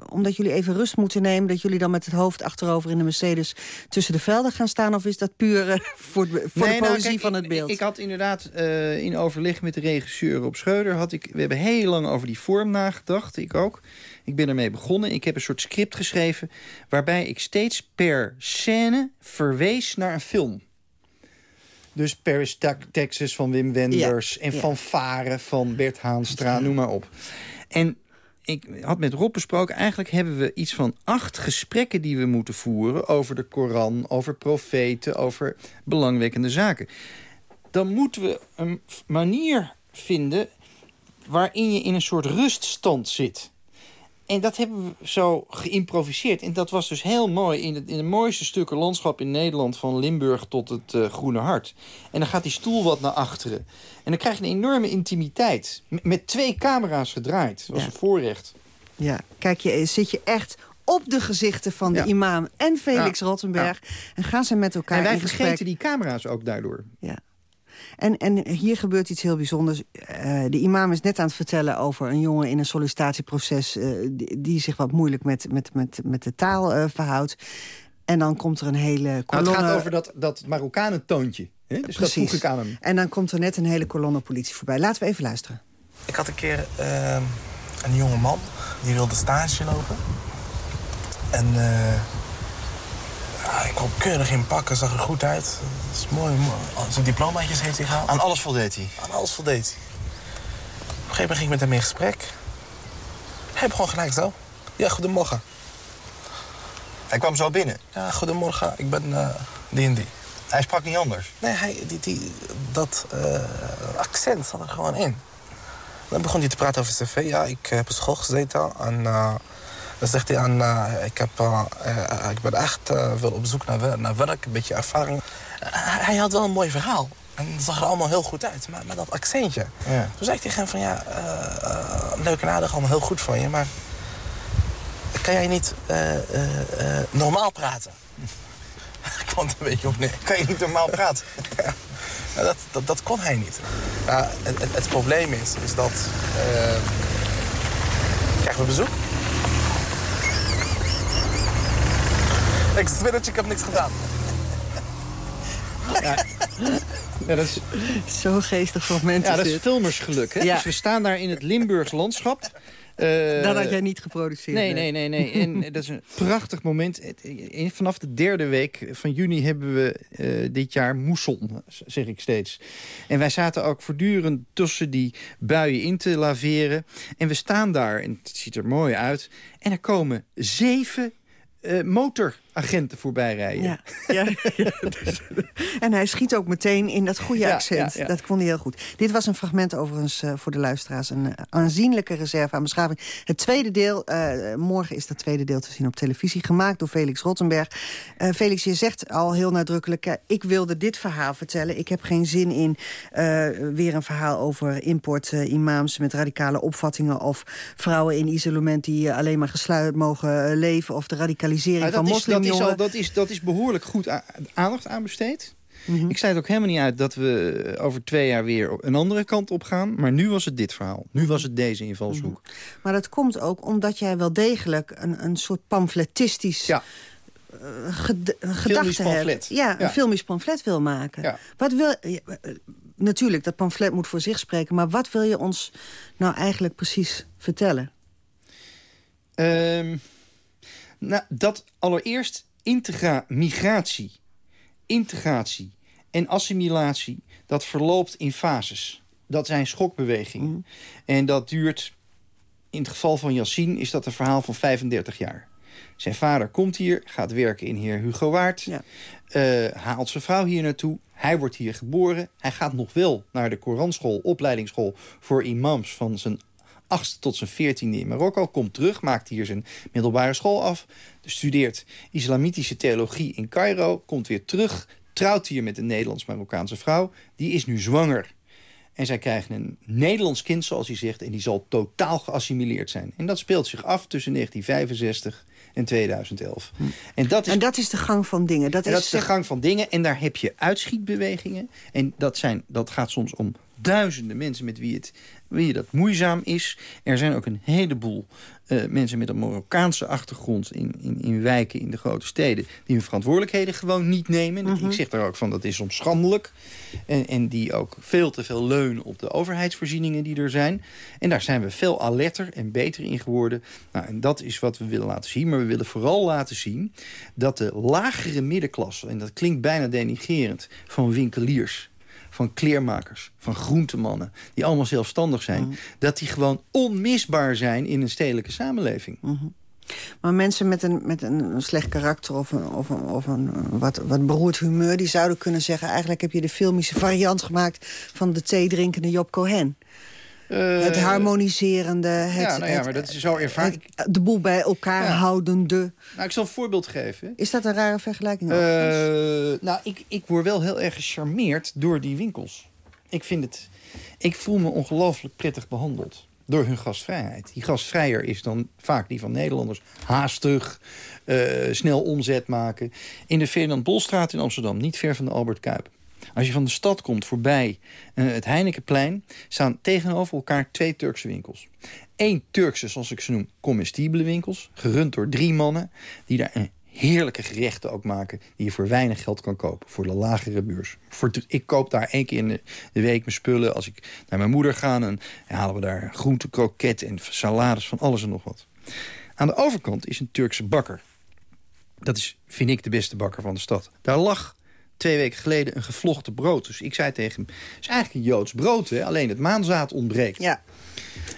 omdat jullie even rust moeten nemen... dat jullie dan met het hoofd achterover in de Mercedes... tussen de velden gaan staan? Of is dat puur eh, voor, de- voor Nee, de nou, poëzie kijk, van het ik- beeld? Ik, had inderdaad eh, in overleg met de regisseur op Schreuder... Had ik, we hebben heel lang over die vorm nagedacht, ik ook. Ik ben ermee begonnen. Ik heb een soort script geschreven... waarbij ik steeds per scène verwees naar een film. Dus Paris, Texas van Wim Wenders... Ja, en ja. Van Varen van Bert Haanstra, noem maar op. En ik had met Rob besproken... eigenlijk hebben we iets van acht gesprekken die we moeten voeren... over de Koran, over profeten, over belangwekkende zaken. Dan moeten we een manier vinden... waarin je in een soort ruststand zit. En dat hebben we zo geïmproviseerd. En dat was dus heel mooi in, het, in de mooiste stukken landschap in Nederland... van Limburg tot het eh, Groene Hart. En dan gaat die stoel wat naar achteren. En dan krijg je een enorme intimiteit. M- met twee camera's gedraaid. Dat was Ja. een voorrecht. Ja, kijk, je, zit je echt op de gezichten van de Ja. imam en Felix Ja. Rottenberg. En gaan ze met elkaar en wij in gesprek. vergeten die camera's ook daardoor. Ja. En, en hier gebeurt iets heel bijzonders. Eh, de imam is net aan het vertellen over een jongen in een sollicitatieproces... eh, die, die zich wat moeilijk met, met, met, met de taal eh, verhoudt. En dan komt er een hele Nou, kolonne... het gaat over dat, dat Marokkanen toontje. Hè? Dus dat Precies. vroeg ik aan hem. En dan komt er net een hele kolonne politie voorbij. Laten we even luisteren. Ik had een keer ehm, een jonge man die wilde stage lopen. En eh, Ah, ik kwam keurig in pakken, zag er goed uit. Dat is mooi. mooi. Zijn diplomaatjes heeft hij gehaald. Aan alles voldeed hij? Aan alles voldeed hij. Op een gegeven moment ging ik met hem in gesprek. Hij begon gelijk zo. Ja, goedemorgen. Hij kwam zo binnen? Ja, goedemorgen. Ik ben uh, die en die. Hij sprak niet anders? Nee, hij, die, die, dat uh, accent zat er gewoon in. Dan begon hij te praten over cv. Ja, ik heb op school gezeten en... Uh, dan zegt hij aan, uh, ik, heb, uh, uh, ik ben echt wel op zoek naar, naar, werk, een beetje ervaring. hij had wel een mooi verhaal. En het zag er allemaal heel goed uit. Maar, maar dat accentje. Ja. Toen zei ik tegen hem van, ja, leuk en aardig, allemaal heel goed van je. Maar kan jij niet normaal praten? ik kwam een beetje op neer. Kan je niet normaal praten? ja. Dat, dat, dat, kon hij niet. Het, het, probleem is, is dat... krijgen we bezoek? Ik zweer dat ik heb niks gedaan. Ja. ja, dat is... Zo geestig fragment Ja, dat is filmersgeluk. Hè? Ja. Dus we staan daar in het Limburgs landschap. Uh, dat had jij niet geproduceerd. Nee, nee, nee. nee. En dat is een prachtig moment. Vanaf de derde week van juni hebben we uh, dit jaar moesson, zeg ik steeds. En wij zaten ook voortdurend tussen die buien in te laveren. En we staan daar, en het ziet er mooi uit. En er komen zeven uh, motoragenten voorbij rijden. Ja, dus, en hij schiet ook meteen in dat goede accent. Ja, dat kon hij heel goed. Dit was een fragment overigens uh, voor de luisteraars. Een uh, aanzienlijke reserve aan beschaving. Het tweede deel, morgen is dat tweede deel te zien op televisie... gemaakt door Felix Rottenberg. Felix, je zegt al heel nadrukkelijk... ik wilde dit verhaal vertellen. Ik heb geen zin in weer een verhaal over import-imams... met radicale opvattingen of vrouwen in isolement... die alleen maar gesluit mogen leven of de radicalisering van dat is, al, dat, is, dat is behoorlijk goed aandacht aan besteed. Mm -hmm. Ik zei het ook helemaal niet uit dat we over twee jaar weer een andere kant op gaan. Maar nu was het dit verhaal. Nu was het deze invalshoek. Mm -hmm. Maar dat komt ook omdat jij wel degelijk een, een soort pamfletistisch... Ja. Uh, gedachte hebt. Ja, ja, een filmisch pamflet wil maken. Ja. Wat wil, natuurlijk, dat pamflet moet voor zich spreken. Maar wat wil je ons nou eigenlijk precies vertellen? Um, nou, dat allereerst integra migratie, integratie en assimilatie... dat verloopt in fases. Dat zijn schokbewegingen. Mm. En dat duurt, in het geval van Yassine... is dat een verhaal van 35 jaar. Zijn vader komt hier, gaat werken in heer Hugo Waard... Ja. Uh, haalt zijn vrouw hier naartoe. Hij wordt hier geboren. Hij gaat nog wel naar de Koranschool, opleidingsschool... voor imams van zijn achtste tot zijn veertiende in Marokko. Komt terug, maakt hier zijn middelbare school af. Studeert islamitische theologie in Cairo. Komt weer terug, trouwt hier met een Nederlands-Marokkaanse vrouw. Die is nu zwanger. En zij krijgen een Nederlands kind, zoals hij zegt... en die zal totaal geassimileerd zijn. En dat speelt zich af tussen 1965 en 2011. Hm. En, dat is, en dat is de gang van dingen. Dat, is, dat is de gang van dingen. En daar heb je uitschietbewegingen. En dat, zijn, dat gaat soms om duizenden mensen met wie, het, wie dat moeizaam is. Er zijn ook een heleboel uh, mensen met een Marokkaanse achtergrond... In, in, in wijken in de grote steden... die hun verantwoordelijkheden gewoon niet nemen. Mm -hmm. Ik zeg daar ook van, dat is soms schandelijk. En, en die ook veel te veel leunen op de overheidsvoorzieningen die er zijn. En daar zijn we veel alerter en beter in geworden. Nou, en dat is wat we willen laten zien. Maar we willen vooral laten zien dat de lagere middenklasse... en dat klinkt bijna denigerend, van winkeliers van kleermakers, van groentemannen... die allemaal zelfstandig zijn... Mm. dat die gewoon onmisbaar zijn in een stedelijke samenleving. Mm -hmm. Maar mensen met een, met een slecht karakter of een, of een, of een wat, wat beroerd humeur... die zouden kunnen zeggen... eigenlijk heb je de filmische variant gemaakt... van de theedrinkende Job Cohen. Uh, het harmoniserende. Het, ja, nou ja, maar dat is zo ervaring. de boel bij elkaar ja. houdende. Nou, ik zal een voorbeeld geven. Is dat een rare vergelijking? Uh, nou, ik, ik word wel heel erg gecharmeerd door die winkels. Ik vind het... Ik voel me ongelooflijk prettig behandeld door hun gastvrijheid. Die gastvrijer is dan vaak die van Nederlanders. Haastig, uh, snel omzet maken. In de Ferdinand Bolstraat in Amsterdam, niet ver van de Albert Kuip. Als je van de stad komt voorbij uh, het Heinekenplein... staan tegenover elkaar twee Turkse winkels. Eén Turkse, zoals ik ze noem, comestibele winkels. Gerund door drie mannen die daar een heerlijke gerechten ook maken... die je voor weinig geld kan kopen, voor de lagere beurs. Voor ik koop daar één keer in de, week mijn spullen. Als ik naar mijn moeder ga, dan halen we daar groente, kroket en salades van alles en nog wat. Aan de overkant is een Turkse bakker. Dat is, vind ik, de beste bakker van de stad. Daar lag twee weken geleden een gevlochten brood. Dus ik zei tegen hem, het is eigenlijk een Joods brood, hè? alleen het maanzaad ontbreekt. Ja.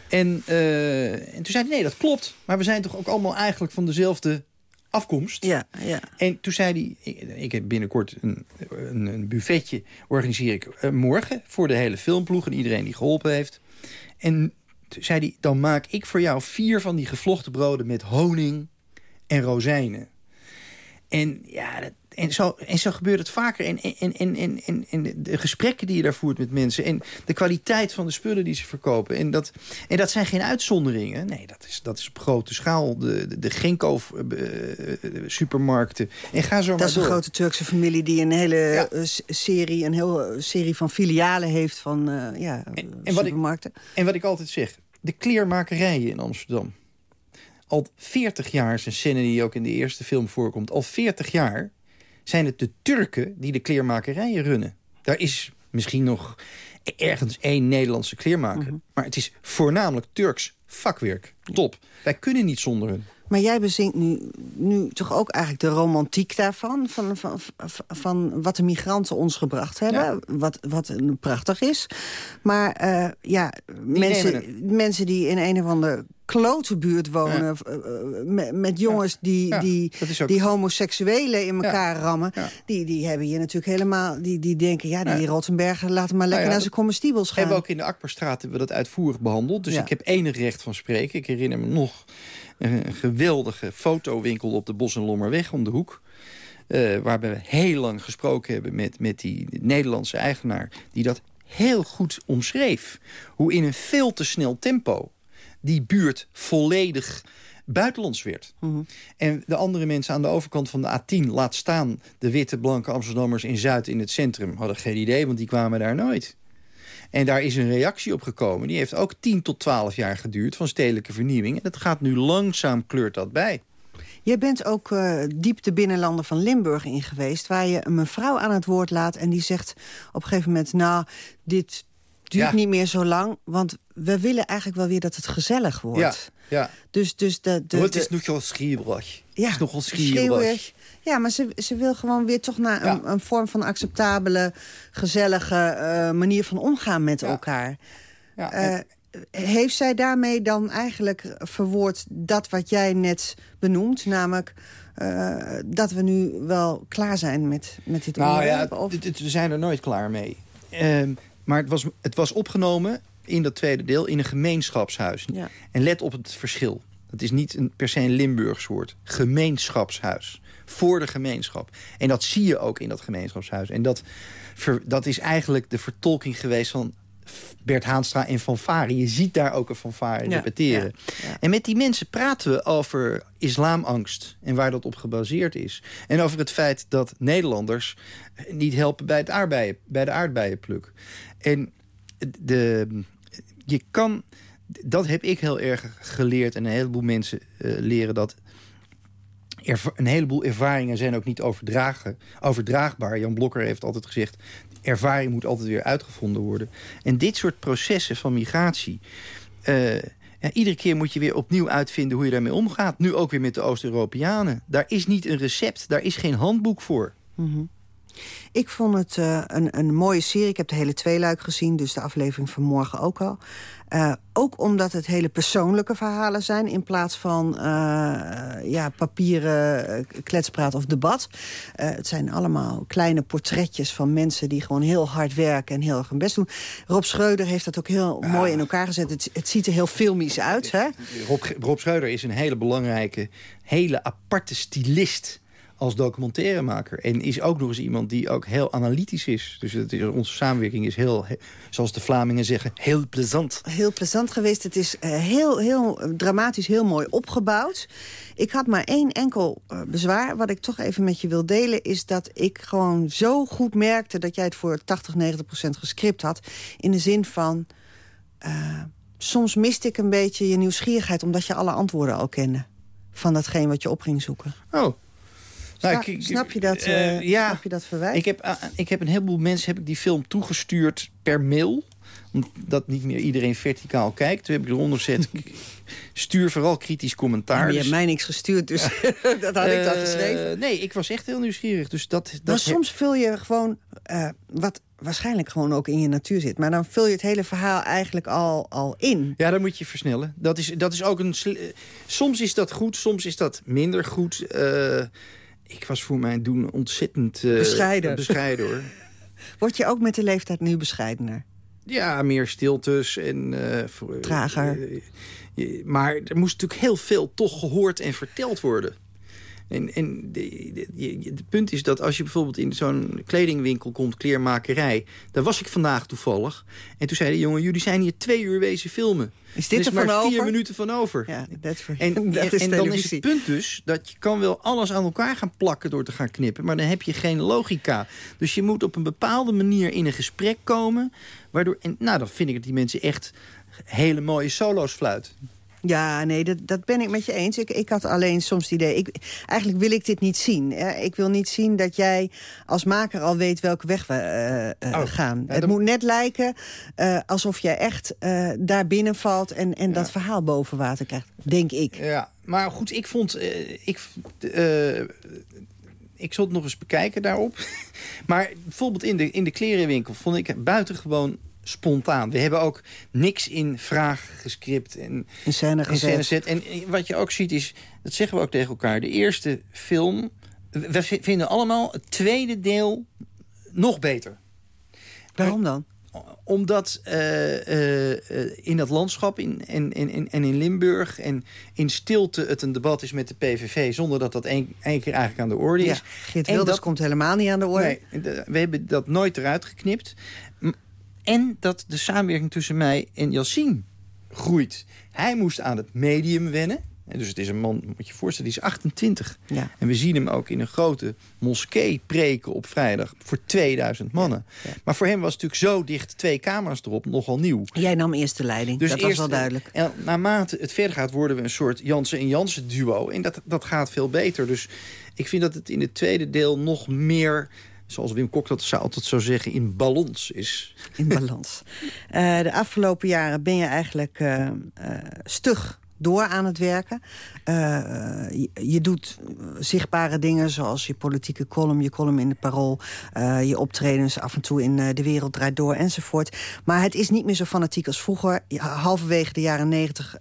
En, uh, en toen zei hij, nee, dat klopt. Maar we zijn toch ook allemaal eigenlijk van dezelfde afkomst. Ja, ja. En toen zei hij, ik heb binnenkort een, een, een buffetje... organiseer ik uh, morgen voor de hele filmploeg... en iedereen die geholpen heeft. En toen zei hij, dan maak ik voor jou vier van die gevlochten broden... met honing en rozijnen. En ja, dat, en, zo, en zo gebeurt het vaker. En, en, en, en, en, de gesprekken die je daar voert met mensen. En de kwaliteit van de spullen die ze verkopen. En dat, en dat zijn geen uitzonderingen. Nee, dat is, dat is op grote schaal. De, de, de Genko uh, supermarkten. En ga zo dat is een grote Turkse familie die een hele ja. serie, een hele serie van filialen heeft van uh, ja, en, en supermarkten. Wat ik, en wat ik altijd zeg. De kleermakerijen in Amsterdam. Al 40 jaar een scène die ook in de eerste film voorkomt. Al 40 jaar zijn het de Turken die de kleermakerijen runnen. Daar is misschien nog ergens één Nederlandse kleermaker. Mhm. Maar het is voornamelijk Turks vakwerk. Top. Wij kunnen niet zonder hun. Maar jij bezinkt nu, nu toch ook eigenlijk de romantiek daarvan... van, van, van wat de migranten ons gebracht hebben. Wat, wat prachtig is. Maar uh, ja, mensen, mensen die in een of ander klote buurt wonen. Ja. Met, met, jongens die, die, die homoseksuelen in elkaar rammen. Die, die hebben hier natuurlijk helemaal... Die, die denken, ja, die Rottenberger laten maar lekker nou naar zijn comestibles gaan. Hebben we ook in de Akperstraat hebben we dat uitvoerig behandeld. Dus ik heb enig recht van spreken. Ik herinner me nog een geweldige fotowinkel op de Bos en Lommerweg om de hoek. Uh, waarbij we heel lang gesproken hebben met, met die Nederlandse eigenaar... die dat heel goed omschreef. Hoe in een veel te snel tempo die buurt volledig buitenlands werd. Mhm. En de andere mensen aan de overkant van de A10... laat staan de witte, blanke Amsterdammers in Zuid in het centrum... hadden geen idee, want die kwamen daar nooit. En daar is een reactie op gekomen. Die heeft ook 10 tot 12 jaar geduurd van stedelijke vernieuwing. En dat gaat nu langzaam kleurt dat bij. Jij bent ook uh, diep de binnenlanden van Limburg in geweest... waar je een mevrouw aan het woord laat en die zegt op een gegeven moment... nou, dit duurt niet meer zo lang, want we willen eigenlijk wel weer dat het gezellig wordt. Ja, ja. Dus, dus de, de, het is nogal schierig. Ja, het is nogal schierig. Ja, maar ze, ze wil gewoon weer toch naar een, een vorm van acceptabele, gezellige uh, manier van omgaan met elkaar. Ja, uh, heeft zij daarmee dan eigenlijk verwoord dat wat jij net benoemt, namelijk... Uh, dat we nu wel klaar zijn met, met dit nou, onderwerp? Of? we zijn er nooit klaar mee. Uh, maar het was, het was opgenomen in dat tweede deel in een gemeenschapshuis. Ja. En let op het verschil. Het is niet een, per se een Limburgs woord. Gemeenschapshuis. Voor de gemeenschap. En dat zie je ook in dat gemeenschapshuis. En dat, dat is eigenlijk de vertolking geweest van Bert Haanstra en fanfare. Je ziet daar ook een fanfare ja, repeteren. Ja, en met die mensen praten we over islamangst en waar dat op gebaseerd is. En over het feit dat Nederlanders niet helpen bij, het aardbeien, bij de aardbeienpluk. En de, je kan, dat heb ik heel erg geleerd en een heleboel mensen uh, leren dat een heleboel ervaringen zijn ook niet overdragen, overdraagbaar. Jan Blokker heeft altijd gezegd... ervaring moet altijd weer uitgevonden worden. En dit soort processen van migratie... Uh, ja, iedere keer moet je weer opnieuw uitvinden hoe je daarmee omgaat. Nu ook weer met de Oost-Europeanen. Daar is niet een recept, daar is geen handboek voor. Mm ik vond het uh, een, een mooie serie. Ik heb de hele tweeluik gezien, dus de aflevering van morgen ook al. Uh, ook omdat het hele persoonlijke verhalen zijn... in plaats van uh, ja, papieren kletspraat of debat. het zijn allemaal kleine portretjes van mensen... die gewoon heel hard werken en heel erg hun best doen. Rob Schreuder heeft dat ook heel mooi in elkaar gezet. Het, het, ziet er heel filmisch uit. Hè? Rob, Rob Schreuder is een hele belangrijke, hele aparte stylist als documentairemaker. En is ook nog eens iemand die ook heel analytisch is. Dus het is, onze samenwerking is heel, zoals de Vlamingen zeggen, heel plezant. Heel plezant geweest. Het is uh, heel, heel dramatisch, heel mooi opgebouwd. Ik had maar één enkel uh, bezwaar. Wat ik toch even met je wil delen... is dat ik gewoon zo goed merkte... dat jij het voor 80, 90 procent gescript had. In de zin van... Uh, soms miste ik een beetje je nieuwsgierigheid... omdat je alle antwoorden al kende. Van datgene wat je op ging zoeken. Oh, nou, snap, je dat, uh, ja, snap je dat verwijt? Ik heb, uh, ik heb een heleboel mensen heb ik die film toegestuurd per mail. Omdat niet meer iedereen verticaal kijkt. Toen heb ik eronder gezet... stuur vooral kritisch commentaar. Ja, maar je Dus- hebt mij niks gestuurd, dus dat had ik dan Eh, geschreven. Nee, ik was echt heel nieuwsgierig. Dus dat, dat Maar soms vul je gewoon, eh, wat waarschijnlijk gewoon ook in je natuur zit... maar dan vul je het hele verhaal eigenlijk al, al in. Ja, dan moet je versnellen. Dat is, dat is ook een... eh, Soms is dat goed, soms is dat minder goed. Eh, ik was voor mijn doen ontzettend... eh, Bescheiden. Bescheiden, hoor. Word je ook met de leeftijd nu bescheidener? Ja, meer stiltes en... eh, Trager. eh, maar er moest natuurlijk heel veel toch gehoord en verteld worden. En, en het punt is dat als je bijvoorbeeld in zo'n kledingwinkel komt, kleermakerij... daar was ik vandaag toevallig. En toen zei de jongen, jullie zijn hier twee uur wezen filmen. Is dit Er er maar vier over? minuten van over. Ja, dat, is, En, dat en, is en dan is het punt dus dat je kan wel alles aan elkaar gaan plakken door te gaan knippen. Maar dan heb je geen logica. Dus je moet op een bepaalde manier in een gesprek komen. Waardoor, en nou, dan vind ik dat die mensen echt hele mooie solo's fluiten. Ja, nee, dat, dat ben ik met je eens. Ik, ik had alleen soms het idee... Ik, eigenlijk wil ik dit niet zien. Hè. Ik wil niet zien dat jij als maker al weet welke weg we eh, eh, Oh, gaan. ja, het dan- moet net lijken eh, alsof jij echt eh, daar binnen valt... en, en dat verhaal boven water krijgt, denk ik. Ja, maar goed, ik vond... ik, ik zal het nog eens bekijken daarop. maar bijvoorbeeld in de, in de klerenwinkel vond ik buitengewoon spontaan. We hebben ook niks in vraag gescript en In scène in gezet. En wat je ook ziet is, dat zeggen we ook tegen elkaar... de eerste film, we vinden allemaal het tweede deel nog beter. Waarom dan? Omdat eh, eh, in dat landschap in, en, en, en- en in Limburg en in stilte het een debat is met de PVV... zonder dat dat één keer eigenlijk aan de orde Ja, is. Geert Wilders dat- komt helemaal niet aan de orde. Nee, we hebben dat nooit eruit geknipt. En dat de samenwerking tussen mij en Yassine groeit. Hij moest aan het medium wennen. En dus het is een man, moet je je voorstellen, die is 28. Ja. En we zien hem ook in een grote moskee preken op vrijdag voor 2000 mannen. Maar voor hem was het natuurlijk zo dicht, twee camera's erop, nogal nieuw. Jij nam eerst de leiding, dat was Dus wel duidelijk. En naarmate het verder gaat, worden we een soort Jansen en Jansen duo. En dat, dat gaat veel beter. Dus ik vind dat het in het tweede deel nog meer... zoals Wim Kok dat zou altijd zou zeggen, in balans is. In balans. Eh, de afgelopen jaren ben je eigenlijk eh, eh, stug door aan het werken. Je, je doet zichtbare dingen zoals je politieke column... je column in de Parool, eh, je optredens af en toe in De Wereld Draait Door enzovoort. Maar het is niet meer zo fanatiek als vroeger. Halverwege de jaren negentig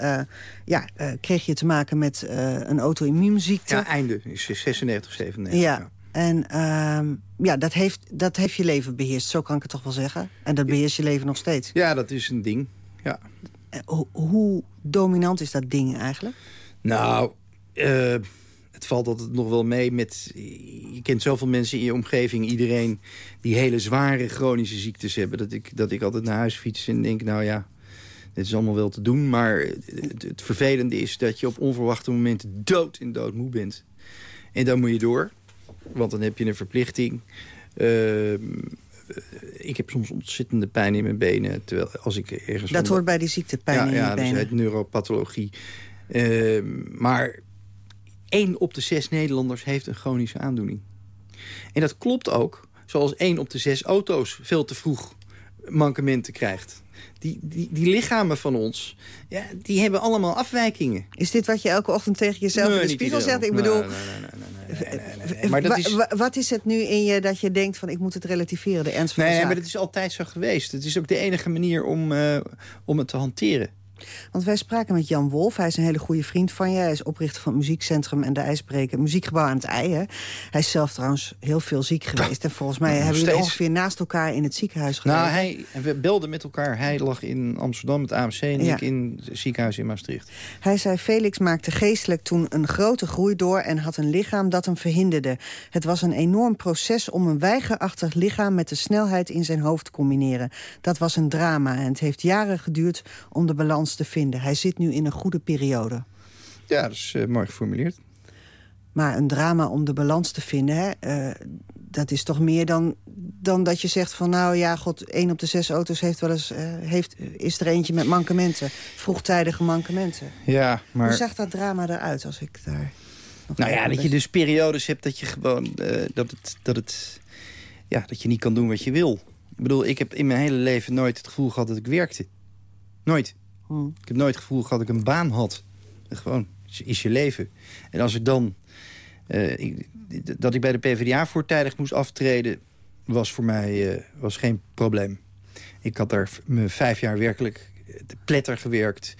ja, kreeg je te maken met een auto-immuunziekte. Ja, einde. Is 96, 97. Ja, en ehm, ja, dat, heeft, dat heeft je leven beheerst. Zo kan ik het toch wel zeggen. En dat beheerst je leven nog steeds. Ja, dat is een ding. Ja. Eh, Hoe, dominant is dat ding eigenlijk? Nou, eh, het valt altijd nog wel mee met... Je kent zoveel mensen in je omgeving, iedereen... die hele zware chronische ziektes hebben. Dat ik, dat ik altijd naar huis fiets en denk, nou ja... Dit is allemaal wel te doen, maar het, het vervelende is... dat je op onverwachte momenten dood en doodmoe bent. En dan moet je door, want dan heb je een verplichting... Ehm, ik heb soms ontzettende pijn in mijn benen. Terwijl als ik ergens... Dat onder- hoort bij die ziekte, pijn ja, in ja, je dus benen. het neuropathologie. Ehm, maar één op de zes Nederlanders heeft een chronische aandoening. En dat klopt ook, zoals één op de zes auto's veel te vroeg mankementen krijgt. Die, die, die lichamen van ons, ja, die hebben allemaal afwijkingen. Is dit wat je elke ochtend tegen jezelf Nee, in de spiegel zegt? Ik Nee, bedoel, nee, nee, nee, nee, nee, nee, nee. Maar dat wa- is... wa- wat is het nu in je dat je denkt van ik moet het relativeren, de ernst van Nee, de zaak? maar dat is altijd zo geweest. Het is ook de enige manier om, eh, om het te hanteren. Want wij spraken met Jan Wolf. Hij is een hele goede vriend van je. Hij is oprichter van het muziekcentrum en de ijsbreker. Muziekgebouw aan het IJ. hè. Hij is zelf trouwens heel veel ziek geweest. En volgens mij hebben jullie ongeveer naast elkaar in het ziekenhuis gelegen. Nou, hij, we belden met elkaar. Hij lag in Amsterdam, het AMC, en Ja. ik in het ziekenhuis in Maastricht. Hij zei, Felix maakte geestelijk toen een grote groei door... en had een lichaam dat hem verhinderde. Het was een enorm proces om een weigerachtig lichaam... met de snelheid in zijn hoofd te combineren. Dat was een drama en het heeft jaren geduurd om de balans te vinden. Hij zit nu in een goede periode. Ja, dat is eh, mooi geformuleerd. Maar een drama om de balans te vinden... Hè, eh, dat is toch meer dan, dan dat je zegt van... nou ja, god, één op de zes auto's heeft wel eens, eh, heeft, is er eentje met mankementen. Vroegtijdige mankementen. Ja, maar... Hoe zag dat drama eruit als ik daar... Nou ja, dat je dus periodes hebt dat je gewoon... dat, het, dat, het, ja, dat je niet kan doen wat je wil. bedoel, ik heb in mijn hele leven nooit het gevoel gehad dat ik werkte. Nooit. Hm. Ik heb nooit het gevoel gehad dat ik een baan had. Gewoon, is- je leven. En als ik dan... eh, dat ik bij de PvdA voortijdig moest aftreden... was voor mij eh, was geen probleem. Ik had daar me vijf jaar werkelijk te pletter gewerkt.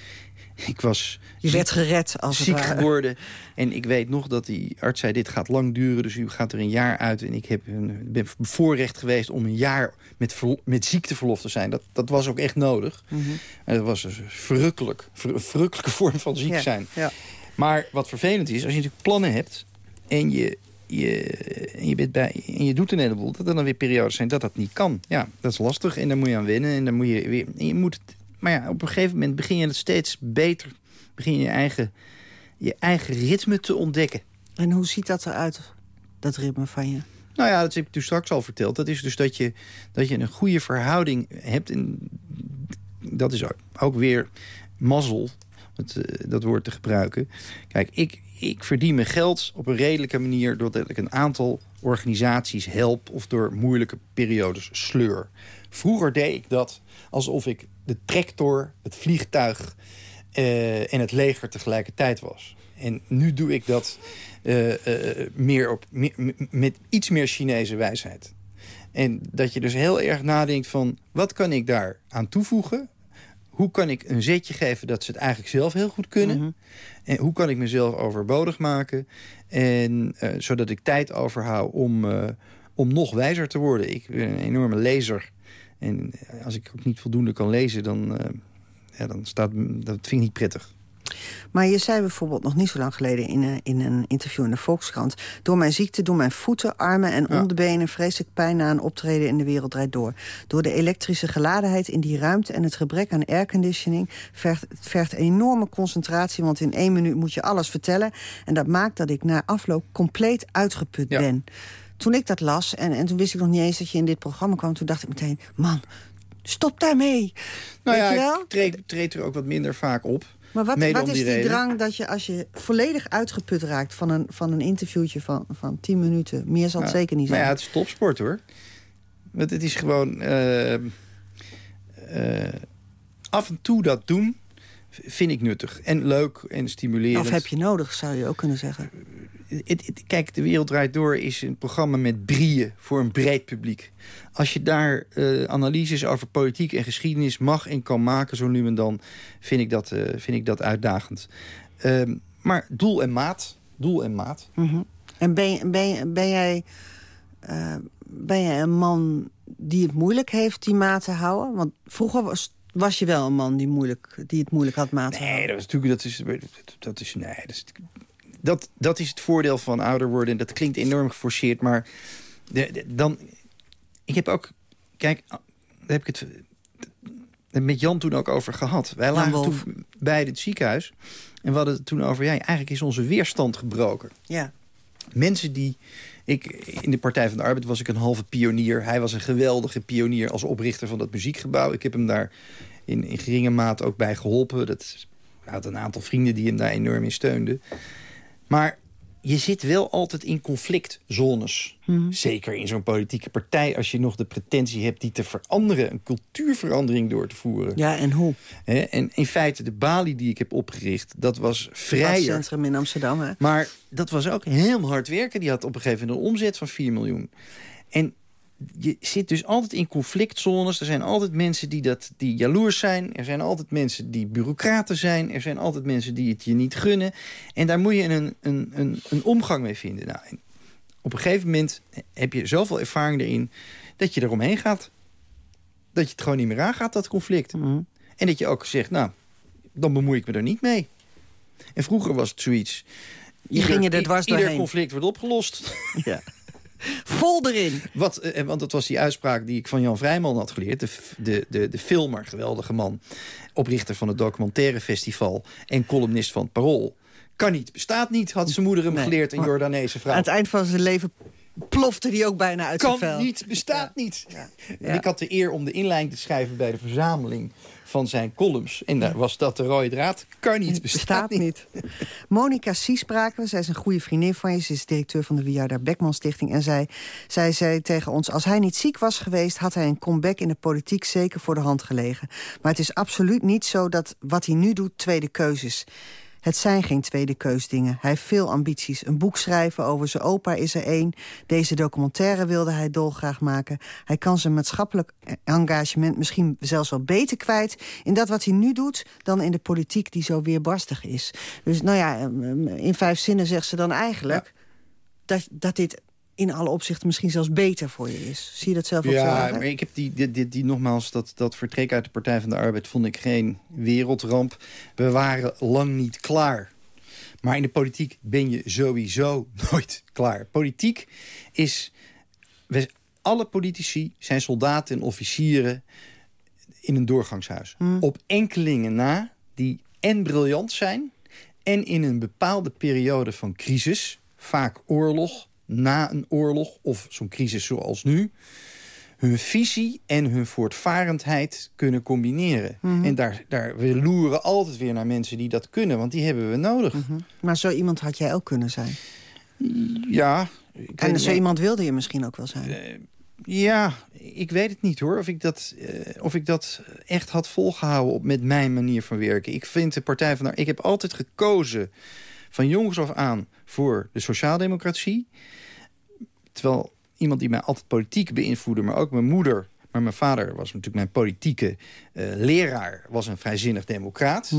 Ik was Je ziek- werd gered, als ziek ware. geworden. En ik weet nog dat die arts zei, dit gaat lang duren, dus u gaat er een jaar uit. En ik heb een, ben bevoorrecht geweest om een jaar met, met ziekteverlof te zijn. Dat, dat was ook echt nodig. Mhm. En dat was dus verrukkelijk. Ver- een verrukkelijke vorm van ziek Ja, zijn. ja. Maar wat vervelend is, als je natuurlijk plannen hebt... en je, je, en je, bent bij, en je doet een heleboel... dat er dan weer periodes zijn dat dat niet kan. Ja, dat is lastig en daar moet je aan wennen. En dan moet je weer... En je moet, het- maar ja, op een gegeven moment begin je het steeds beter... begin je je eigen, je eigen ritme te ontdekken. En hoe ziet dat eruit, dat ritme van je? Nou ja, dat heb ik toen straks al verteld. Dat is dus dat je, dat je een goede verhouding hebt. En dat is ook, weer mazzel, eh, dat woord te gebruiken. Kijk, ik, ik verdien mijn geld op een redelijke manier... doordat ik een aantal organisaties help... of door moeilijke periodes sleur. Vroeger deed ik dat alsof ik de tractor, het vliegtuig... eh, en het leger tegelijkertijd was. En nu doe ik dat eh, eh, meer op, met iets meer Chinese wijsheid. En dat je dus heel erg nadenkt van... wat kan ik daar aan toevoegen? Hoe kan ik een zetje geven dat ze het eigenlijk zelf heel goed kunnen? En hoe kan ik mezelf overbodig maken? En zodat ik tijd overhoud om, om nog wijzer te worden. Ik ben een enorme lezer. En als ik ook niet voldoende kan lezen, dan, eh, ja, dan staat dat vind ik niet prettig. Maar je zei bijvoorbeeld nog niet zo lang geleden in een, in een interview in de Volkskrant... door mijn ziekte doen mijn voeten, armen en onderbenen vreselijk pijn na een optreden in de wereld draait door. Door de elektrische geladenheid in die ruimte en het gebrek aan airconditioning... vergt, het vergt enorme concentratie, want in één minuut moet je alles vertellen. En dat maakt dat ik na afloop compleet uitgeput ben. Toen ik dat las, en, en toen wist ik nog niet eens dat je in dit programma kwam... toen dacht ik meteen, man, stop daarmee. Nou Weet ja, ik treed, treed er ook wat minder vaak op. Maar wat, wat is die drang dat je als je volledig uitgeput raakt... van een, van een interviewtje van, van 10 minuten... meer zal het Ja, zeker niet zijn. Maar ja, het is topsport hoor. Want het is gewoon... eh, eh, af en toe dat doen vind ik nuttig. En leuk en stimulerend. of heb je nodig, zou je ook kunnen zeggen. Het- het- kijk, De Wereld Draait Door is een programma met brieën voor een breed publiek. Als je daar eh, analyses over politiek en geschiedenis mag en kan maken... zo nu en dan, vind ik dat, eh, vind ik dat uitdagend. Ehm, maar doel en maat. Doel en maat. Mhm. En ben, ben, ben, jij, eh, ben jij een man die het moeilijk heeft die maat te houden? Want vroeger was, was je wel een man die, moeilijk, die het moeilijk had maat Nee, dat is natuurlijk... Dat is, dat is, nee, dat is, dat, dat is het voordeel van ouder worden. En dat klinkt enorm geforceerd, maar... De, de- dan, ik heb ook... Kijk, daar heb ik het met Jan toen ook over gehad. Wij lagen toen bij het ziekenhuis. En we hadden het toen over... Ja, eigenlijk is onze weerstand gebroken. Ja. Mensen die... Ik, in de Partij van de Arbeid was ik een halve pionier. Hij was een geweldige pionier als oprichter van dat muziekgebouw. Ik heb hem daar in, in geringe mate ook bij geholpen. Dat, hij had een aantal vrienden die hem daar enorm in steunden. Maar je zit wel altijd in conflictzones. Zeker in zo'n politieke partij... als je nog de pretentie hebt die te veranderen... een cultuurverandering door te voeren. Ja, en hoe? En in feite, de balie die ik heb opgericht... dat was Het vrijer. centrum in Amsterdam, hè? Maar dat was ook heel hard werken. Die had op een gegeven moment een omzet van 4 miljoen. En je zit dus altijd in conflictzones. Er zijn altijd mensen die, dat, die jaloers zijn. Er zijn altijd mensen die bureaucraten zijn. Er zijn altijd mensen die het je niet gunnen. En daar moet je een, een, een, een omgang mee vinden. Nou, op een gegeven moment heb je zoveel ervaring erin... dat je eromheen gaat. Dat je het gewoon niet meer aangaat, dat conflict. En dat je ook zegt, nou, dan bemoei ik me er niet mee. En vroeger was het zoiets... Je ging er i- dwars Ieder doorheen. conflict wordt opgelost. Ja. Vol erin. Wat, eh, want dat was die uitspraak die ik van Jan Vrijman had geleerd. De, de, de, de filmer, geweldige man. Oprichter van het documentaire festival. En columnist van het Parool. Kan niet, bestaat niet, had zijn moeder hem Nee, geleerd. Een Jordaanese vrouw. Aan het eind van zijn leven plofte die ook bijna uit zijn vel. Kan niet, bestaat niet. En ik had de eer om de inleiding te schrijven bij de verzameling van zijn columns. En daar was dat de rode draad. Kan niet, bestaat, bestaat niet. Monika Sie spraken we. Zij is een goede vriendin van je. Ze is directeur van de Wiarda Beckman Stichting. En zij, zij zei tegen ons... als hij niet ziek was geweest... had hij een comeback in de politiek zeker voor de hand gelegen. Maar het is absoluut niet zo dat wat hij nu doet tweede keuzes. Het zijn geen tweede keusdingen. Hij heeft veel ambities. Een boek schrijven over zijn opa is er één. Deze documentaire wilde hij dolgraag maken. Hij kan zijn maatschappelijk engagement misschien zelfs wel beter kwijt... in dat wat hij nu doet dan in de politiek die zo weerbarstig is. Dus nou ja, in vijf zinnen zegt ze dan eigenlijk... Dat, dat dit in alle opzichten misschien zelfs beter voor je is. Zie je dat zelf ook ja, zo? maar ik heb die, die, die, die, nogmaals, dat, dat vertrek uit de Partij van de Arbeid vond ik geen wereldramp. We waren lang niet klaar. Maar in de politiek ben je sowieso nooit klaar. Politiek is... We, alle politici zijn soldaten en officieren in een doorgangshuis. Op enkelingen na die en briljant zijn... en in een bepaalde periode van crisis, vaak oorlog na een oorlog of zo'n crisis zoals nu... hun visie en hun voortvarendheid kunnen combineren. Mhm. En daar, daar, we loeren altijd weer naar mensen die dat kunnen, want die hebben we nodig. Maar zo iemand had jij ook kunnen zijn. Ja. ik En zo iemand wilde je misschien ook wel zijn. Ja, ik weet het niet hoor. Of ik dat, eh, of ik dat echt had volgehouden op, met mijn manier van werken. Ik vind de Partij van de Ik heb altijd gekozen van jongens af aan voor de sociaaldemocratie. Terwijl iemand die mij altijd politiek beïnvloedde, maar ook mijn moeder... Maar mijn vader was natuurlijk mijn politieke eh, leraar, was een vrijzinnig democraat.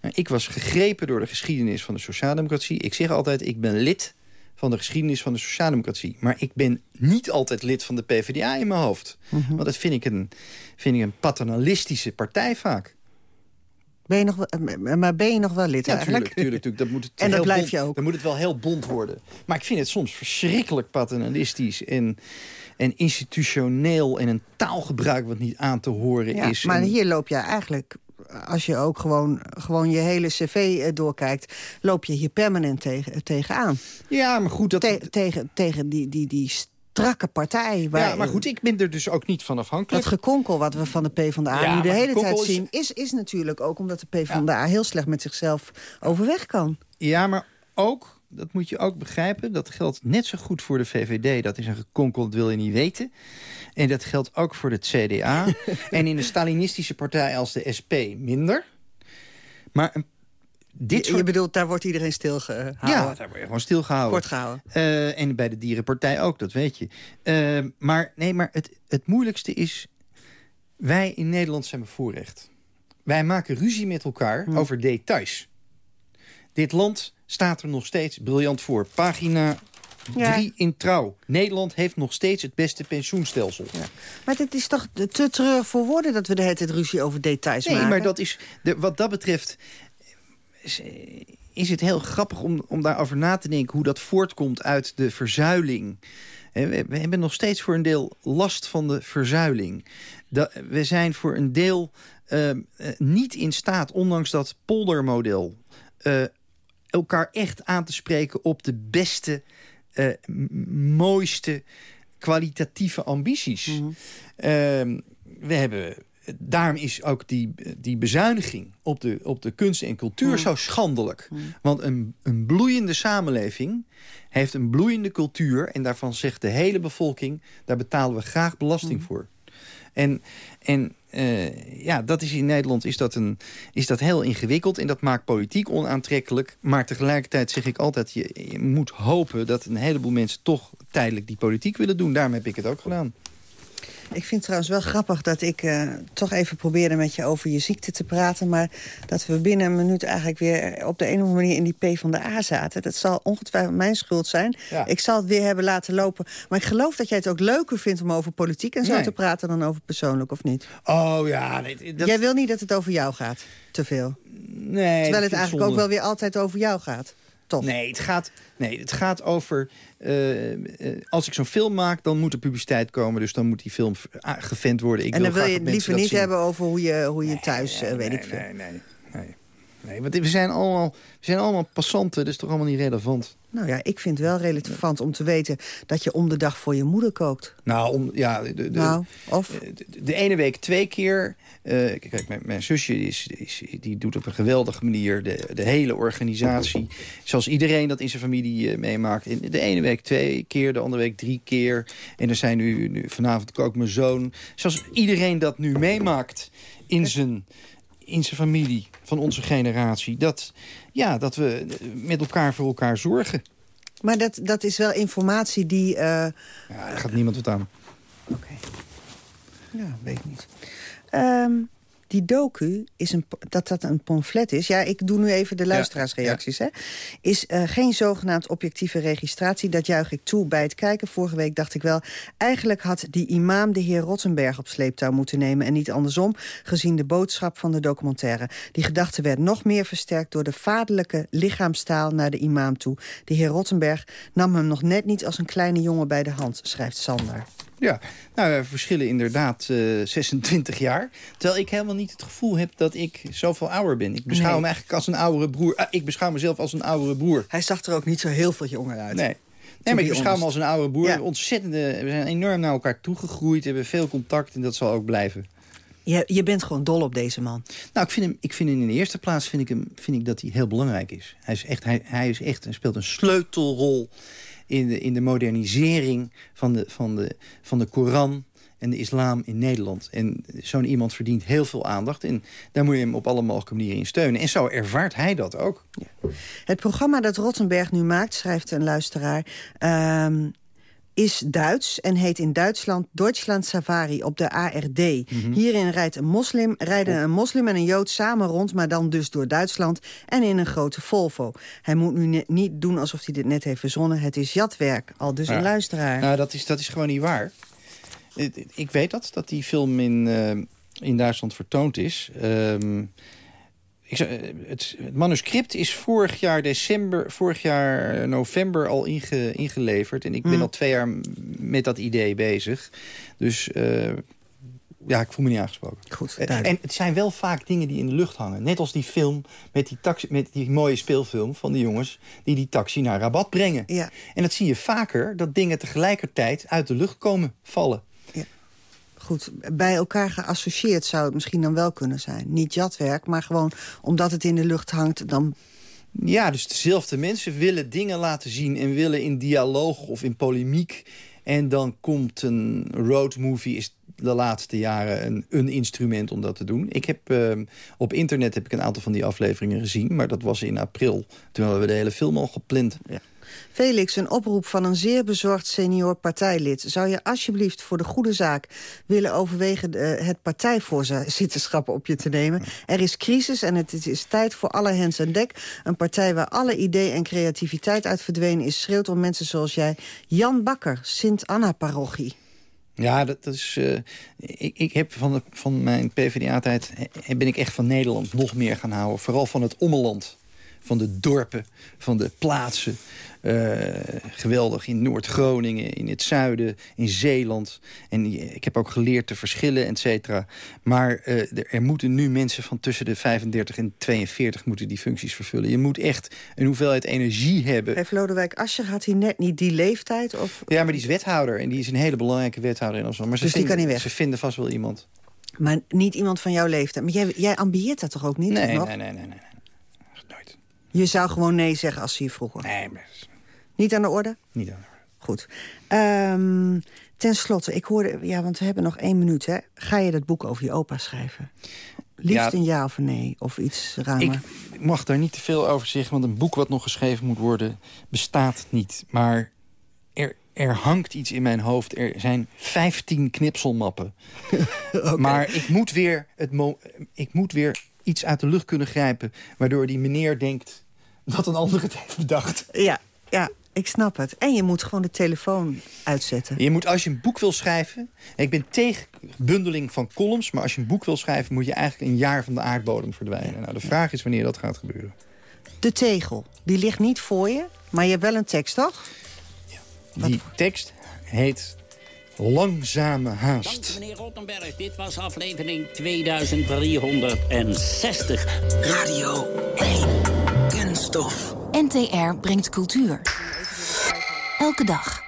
En ik was gegrepen door de geschiedenis van de sociaaldemocratie. Ik zeg altijd, ik ben lid van de geschiedenis van de sociaaldemocratie. Maar ik ben niet altijd lid van de PvdA in mijn hoofd. Want dat vind ik, een, vind ik een paternalistische partij vaak. Ben je nog wel, maar ben je nog wel lid Ja, eigenlijk? tuurlijk, tuurlijk, tuurlijk. Dat moet het En dat blijf je ook. Dan moet het wel heel bond worden. Maar ik vind het soms verschrikkelijk paternalistisch... en, en institutioneel en een taalgebruik wat niet aan te horen Ja, is. maar En- hier loop je eigenlijk, als je ook gewoon, gewoon je hele cv eh, doorkijkt... loop je hier permanent tegen, tegenaan. Ja, maar goed... Dat... tegen, tegen die, die, die strakke partij. Waar, Ja, maar goed, ik ben er dus ook niet van afhankelijk. Dat gekonkel wat we van de PvdA Ja, nu de hele tijd zien... Is, is natuurlijk ook omdat de PvdA heel slecht met zichzelf overweg kan. Ja, maar ook, dat moet je ook begrijpen... dat geldt net zo goed voor de VVD. Dat is een gekonkel, dat wil je niet weten. En dat geldt ook voor het CDA. en in een Stalinistische partij als de SP minder. Maar een, dit je, soort... je bedoelt, daar wordt iedereen stilgehouden. Ja, daar word je gewoon stilgehouden. Kort gehouden. Eh, en bij de dierenpartij ook, dat weet je. Eh, maar nee, maar het, het moeilijkste is... wij in Nederland zijn bevoorrecht. Wij maken ruzie met elkaar Hm. over details. Dit land staat er nog steeds briljant voor. Pagina Ja. 3 in Trouw. Nederland heeft nog steeds het beste pensioenstelsel. Maar het is toch te treurig voor woorden dat we de hele tijd ruzie over details Nee, maken? maar dat is, de, wat dat betreft is, is het heel grappig om, om daarover na te denken... hoe dat voortkomt uit de verzuiling. Hè, We, hebben nog steeds voor een deel last van de verzuiling. Dat, we zijn voor een deel eh, eh, niet in staat, ondanks dat poldermodel... eh, elkaar echt aan te spreken op de beste, eh, mooiste kwalitatieve ambities. Ehm, we hebben, daarom is ook die, die bezuiniging op de, op de kunst en cultuur zo schandelijk. Want een, een bloeiende samenleving heeft een bloeiende cultuur... en daarvan zegt de hele bevolking, daar betalen we graag belasting voor. En, en eh, ja, dat is in Nederland is dat, een, is dat heel ingewikkeld. En dat maakt politiek onaantrekkelijk. Maar tegelijkertijd zeg ik altijd... Je, je moet hopen dat een heleboel mensen toch tijdelijk die politiek willen doen. Daarom heb ik het ook gedaan. Ik vind het trouwens wel grappig dat ik eh, toch even probeerde met je over je ziekte te praten. Maar dat we binnen een minuut eigenlijk weer op de een of andere manier in die P van de A zaten. Dat zal ongetwijfeld mijn schuld zijn. Ja. Ik zal het weer hebben laten lopen. Maar ik geloof dat jij het ook leuker vindt om over politiek en zo Nee. te praten dan over persoonlijk, of niet? Oh ja, dat- Jij wil niet dat het over jou gaat, te veel. Nee, Terwijl het eigenlijk ook wel weer altijd over jou gaat. Toch? Nee, het gaat, nee, het gaat over... eh, eh, als ik zo'n film maak, dan moet er publiciteit komen. Dus dan moet die film ah, gevent worden. Ik en dan wil je het liever niet zien. hebben over hoe je, hoe je thuis, eh, weet ik veel. Nee, nee, nee. Nee, want we zijn allemaal, we zijn allemaal passanten, dat is toch allemaal niet relevant? Nou ja, ik vind het wel relevant om te weten dat je om de dag voor je moeder kookt. Nou, om, ja, de, de, nou, of? De, de, ene week twee keer. Uh, kijk, mijn, mijn zusje is, is, die doet op een geweldige manier de, de hele organisatie. Zoals iedereen dat in zijn familie uh, meemaakt. De ene week twee keer, de andere week drie keer. En er zijn nu, nu vanavond ook mijn zoon. Zoals iedereen dat nu meemaakt in zijn in zijn familie van onze generatie. Dat, ja, dat we met elkaar voor elkaar zorgen. Maar dat, dat is wel informatie die... Uh... Ja, daar gaat niemand wat aan. Oké. Ja, weet ik niet. Um, die docu, is een, dat dat een pamflet is... ja, ik doe nu even de luisteraarsreacties... Hè, is uh, geen zogenaamd objectieve registratie. Dat juich ik toe bij het kijken. Vorige week dacht ik wel... eigenlijk had die imam de heer Rottenberg op sleeptouw moeten nemen... en niet andersom, gezien de boodschap van de documentaire. Die gedachte werd nog meer versterkt... door de vaderlijke lichaamstaal naar de imam toe. De heer Rottenberg nam hem nog net niet als een kleine jongen bij de hand... schrijft Sander. Ja, nou, we verschillen inderdaad uh, 26 jaar. Terwijl ik helemaal niet het gevoel heb dat ik zoveel ouder ben. Ik beschouw hem eigenlijk als een oudere broer. Ah, ik beschouw mezelf als een oudere broer. Hij zag er ook niet zo heel veel jonger uit. Nee. Nee, maar ik beschouw hem als een oudere broer. Ja. Ontzettende, we zijn enorm naar elkaar toegegroeid. We hebben veel contact en dat zal ook blijven. Je, je bent gewoon dol op deze man. Nou, ik vind hem, ik vind hem in de eerste plaats vind ik, hem, vind ik dat hij heel belangrijk is. Hij, is echt, hij, hij, is echt, hij speelt een sleutelrol in de, in de modernisering van de, van, de, van de Koran en de islam in Nederland. En zo'n iemand verdient heel veel aandacht. En daar moet je hem op alle mogelijke manieren in steunen. En zo ervaart hij dat ook. Ja. Het programma dat Rottenberg nu maakt, schrijft een luisteraar... Um, is Duits en heet in Duitsland Deutschland Safari op de ARD. Mhm. Hierin rijdt een moslim, rijden een moslim en een jood samen rond... maar dan dus door Duitsland en in een grote Volvo. Hij moet nu niet doen alsof hij dit net heeft verzonnen. Het is jatwerk, al dus een luisteraar. Nou, dat is, dat is gewoon niet waar. Ik weet dat, dat die film in, uh, in Duitsland vertoond is... Um, ik, het, het, manuscript is vorig jaar december, vorig jaar november al inge, ingeleverd. En ik ben mm. al twee jaar met dat idee bezig. Dus uh, ja, ik voel me niet aangesproken. Goed, en het zijn wel vaak dingen die in de lucht hangen. Net als die film met die, taxi, met die mooie speelfilm van die jongens... die die taxi naar Rabat brengen. Ja. En dat zie je vaker, dat dingen tegelijkertijd uit de lucht komen vallen goed, bij elkaar geassocieerd zou het misschien dan wel kunnen zijn. Niet jatwerk, maar gewoon omdat het in de lucht hangt... dan ja, dus dezelfde mensen willen dingen laten zien... en willen in dialoog of in polemiek. En dan komt een roadmovie, is de laatste jaren een, een instrument om dat te doen. Ik heb, uh, op internet heb ik een aantal van die afleveringen gezien... maar dat was in april. Toen hebben we de hele film al gepland. Ja. Felix, een oproep van een zeer bezorgd senior partijlid. Zou je alsjeblieft voor de goede zaak willen overwegen... Uh, het partijvoorzitterschap op je te nemen? Er is crisis en het is tijd voor alle hens aan dek. Een partij waar alle idee en creativiteit uit verdwenen is... schreeuwt om mensen zoals jij. Jan Bakker, Sint-Anna-parochie. Ja, dat, is. Uh, ik, ik heb van, van mijn PvdA-tijd ben ik echt van Nederland nog meer gaan houden. Vooral van het ommeland. Van de dorpen, van de plaatsen. Uh, geweldig in Noord-Groningen, in het zuiden, in Zeeland. En ik heb ook geleerd te verschillen, et cetera. Maar uh, er, moeten nu mensen van tussen de 35 en 42 moeten die functies vervullen. Je moet echt een hoeveelheid energie hebben. Heeft Lodewijk Asscher, had hij net niet die leeftijd? Of... Ja, maar die is wethouder. En die is een hele belangrijke wethouder in Amsterdam. Maar dus ze die kan niet weg? Ze vinden vast wel iemand. Maar niet iemand van jouw leeftijd. Maar jij, jij ambieert dat toch ook niet? Nee, nee, nee, nee, nee, nee. Nooit. Je zou gewoon nee zeggen als ze je vroegen? Nee, maar niet aan de orde? Niet aan de orde. Goed. Um, ten slotte, ik hoorde... Ja, want we hebben nog één minuut, hè. Ga je dat boek over je opa schrijven? Liefst een ja of een nee, of iets ruimer? Ik mag daar niet te veel over zeggen, want een boek wat nog geschreven moet worden... bestaat niet, maar er, er hangt iets in mijn hoofd. Er zijn 15 knipselmappen. okay. Maar ik moet, weer het ik moet weer iets uit de lucht kunnen grijpen... waardoor die meneer denkt dat een ander het heeft bedacht. Ja, ja, ik snap het. En je moet gewoon de telefoon uitzetten. Je moet, als je een boek wil schrijven... Ik ben tegen bundeling van columns... maar als je een boek wil schrijven... moet je eigenlijk een jaar van de aardbodem verdwijnen. Nou, de vraag is wanneer dat gaat gebeuren. De tegel, die ligt niet voor je... maar je hebt wel een tekst, toch? Ja. Die tekst heet Langzame haast. Meneer Rottenberg, dit was aflevering 2360. Radio 1. Kunststof. NTR brengt cultuur. Elke dag.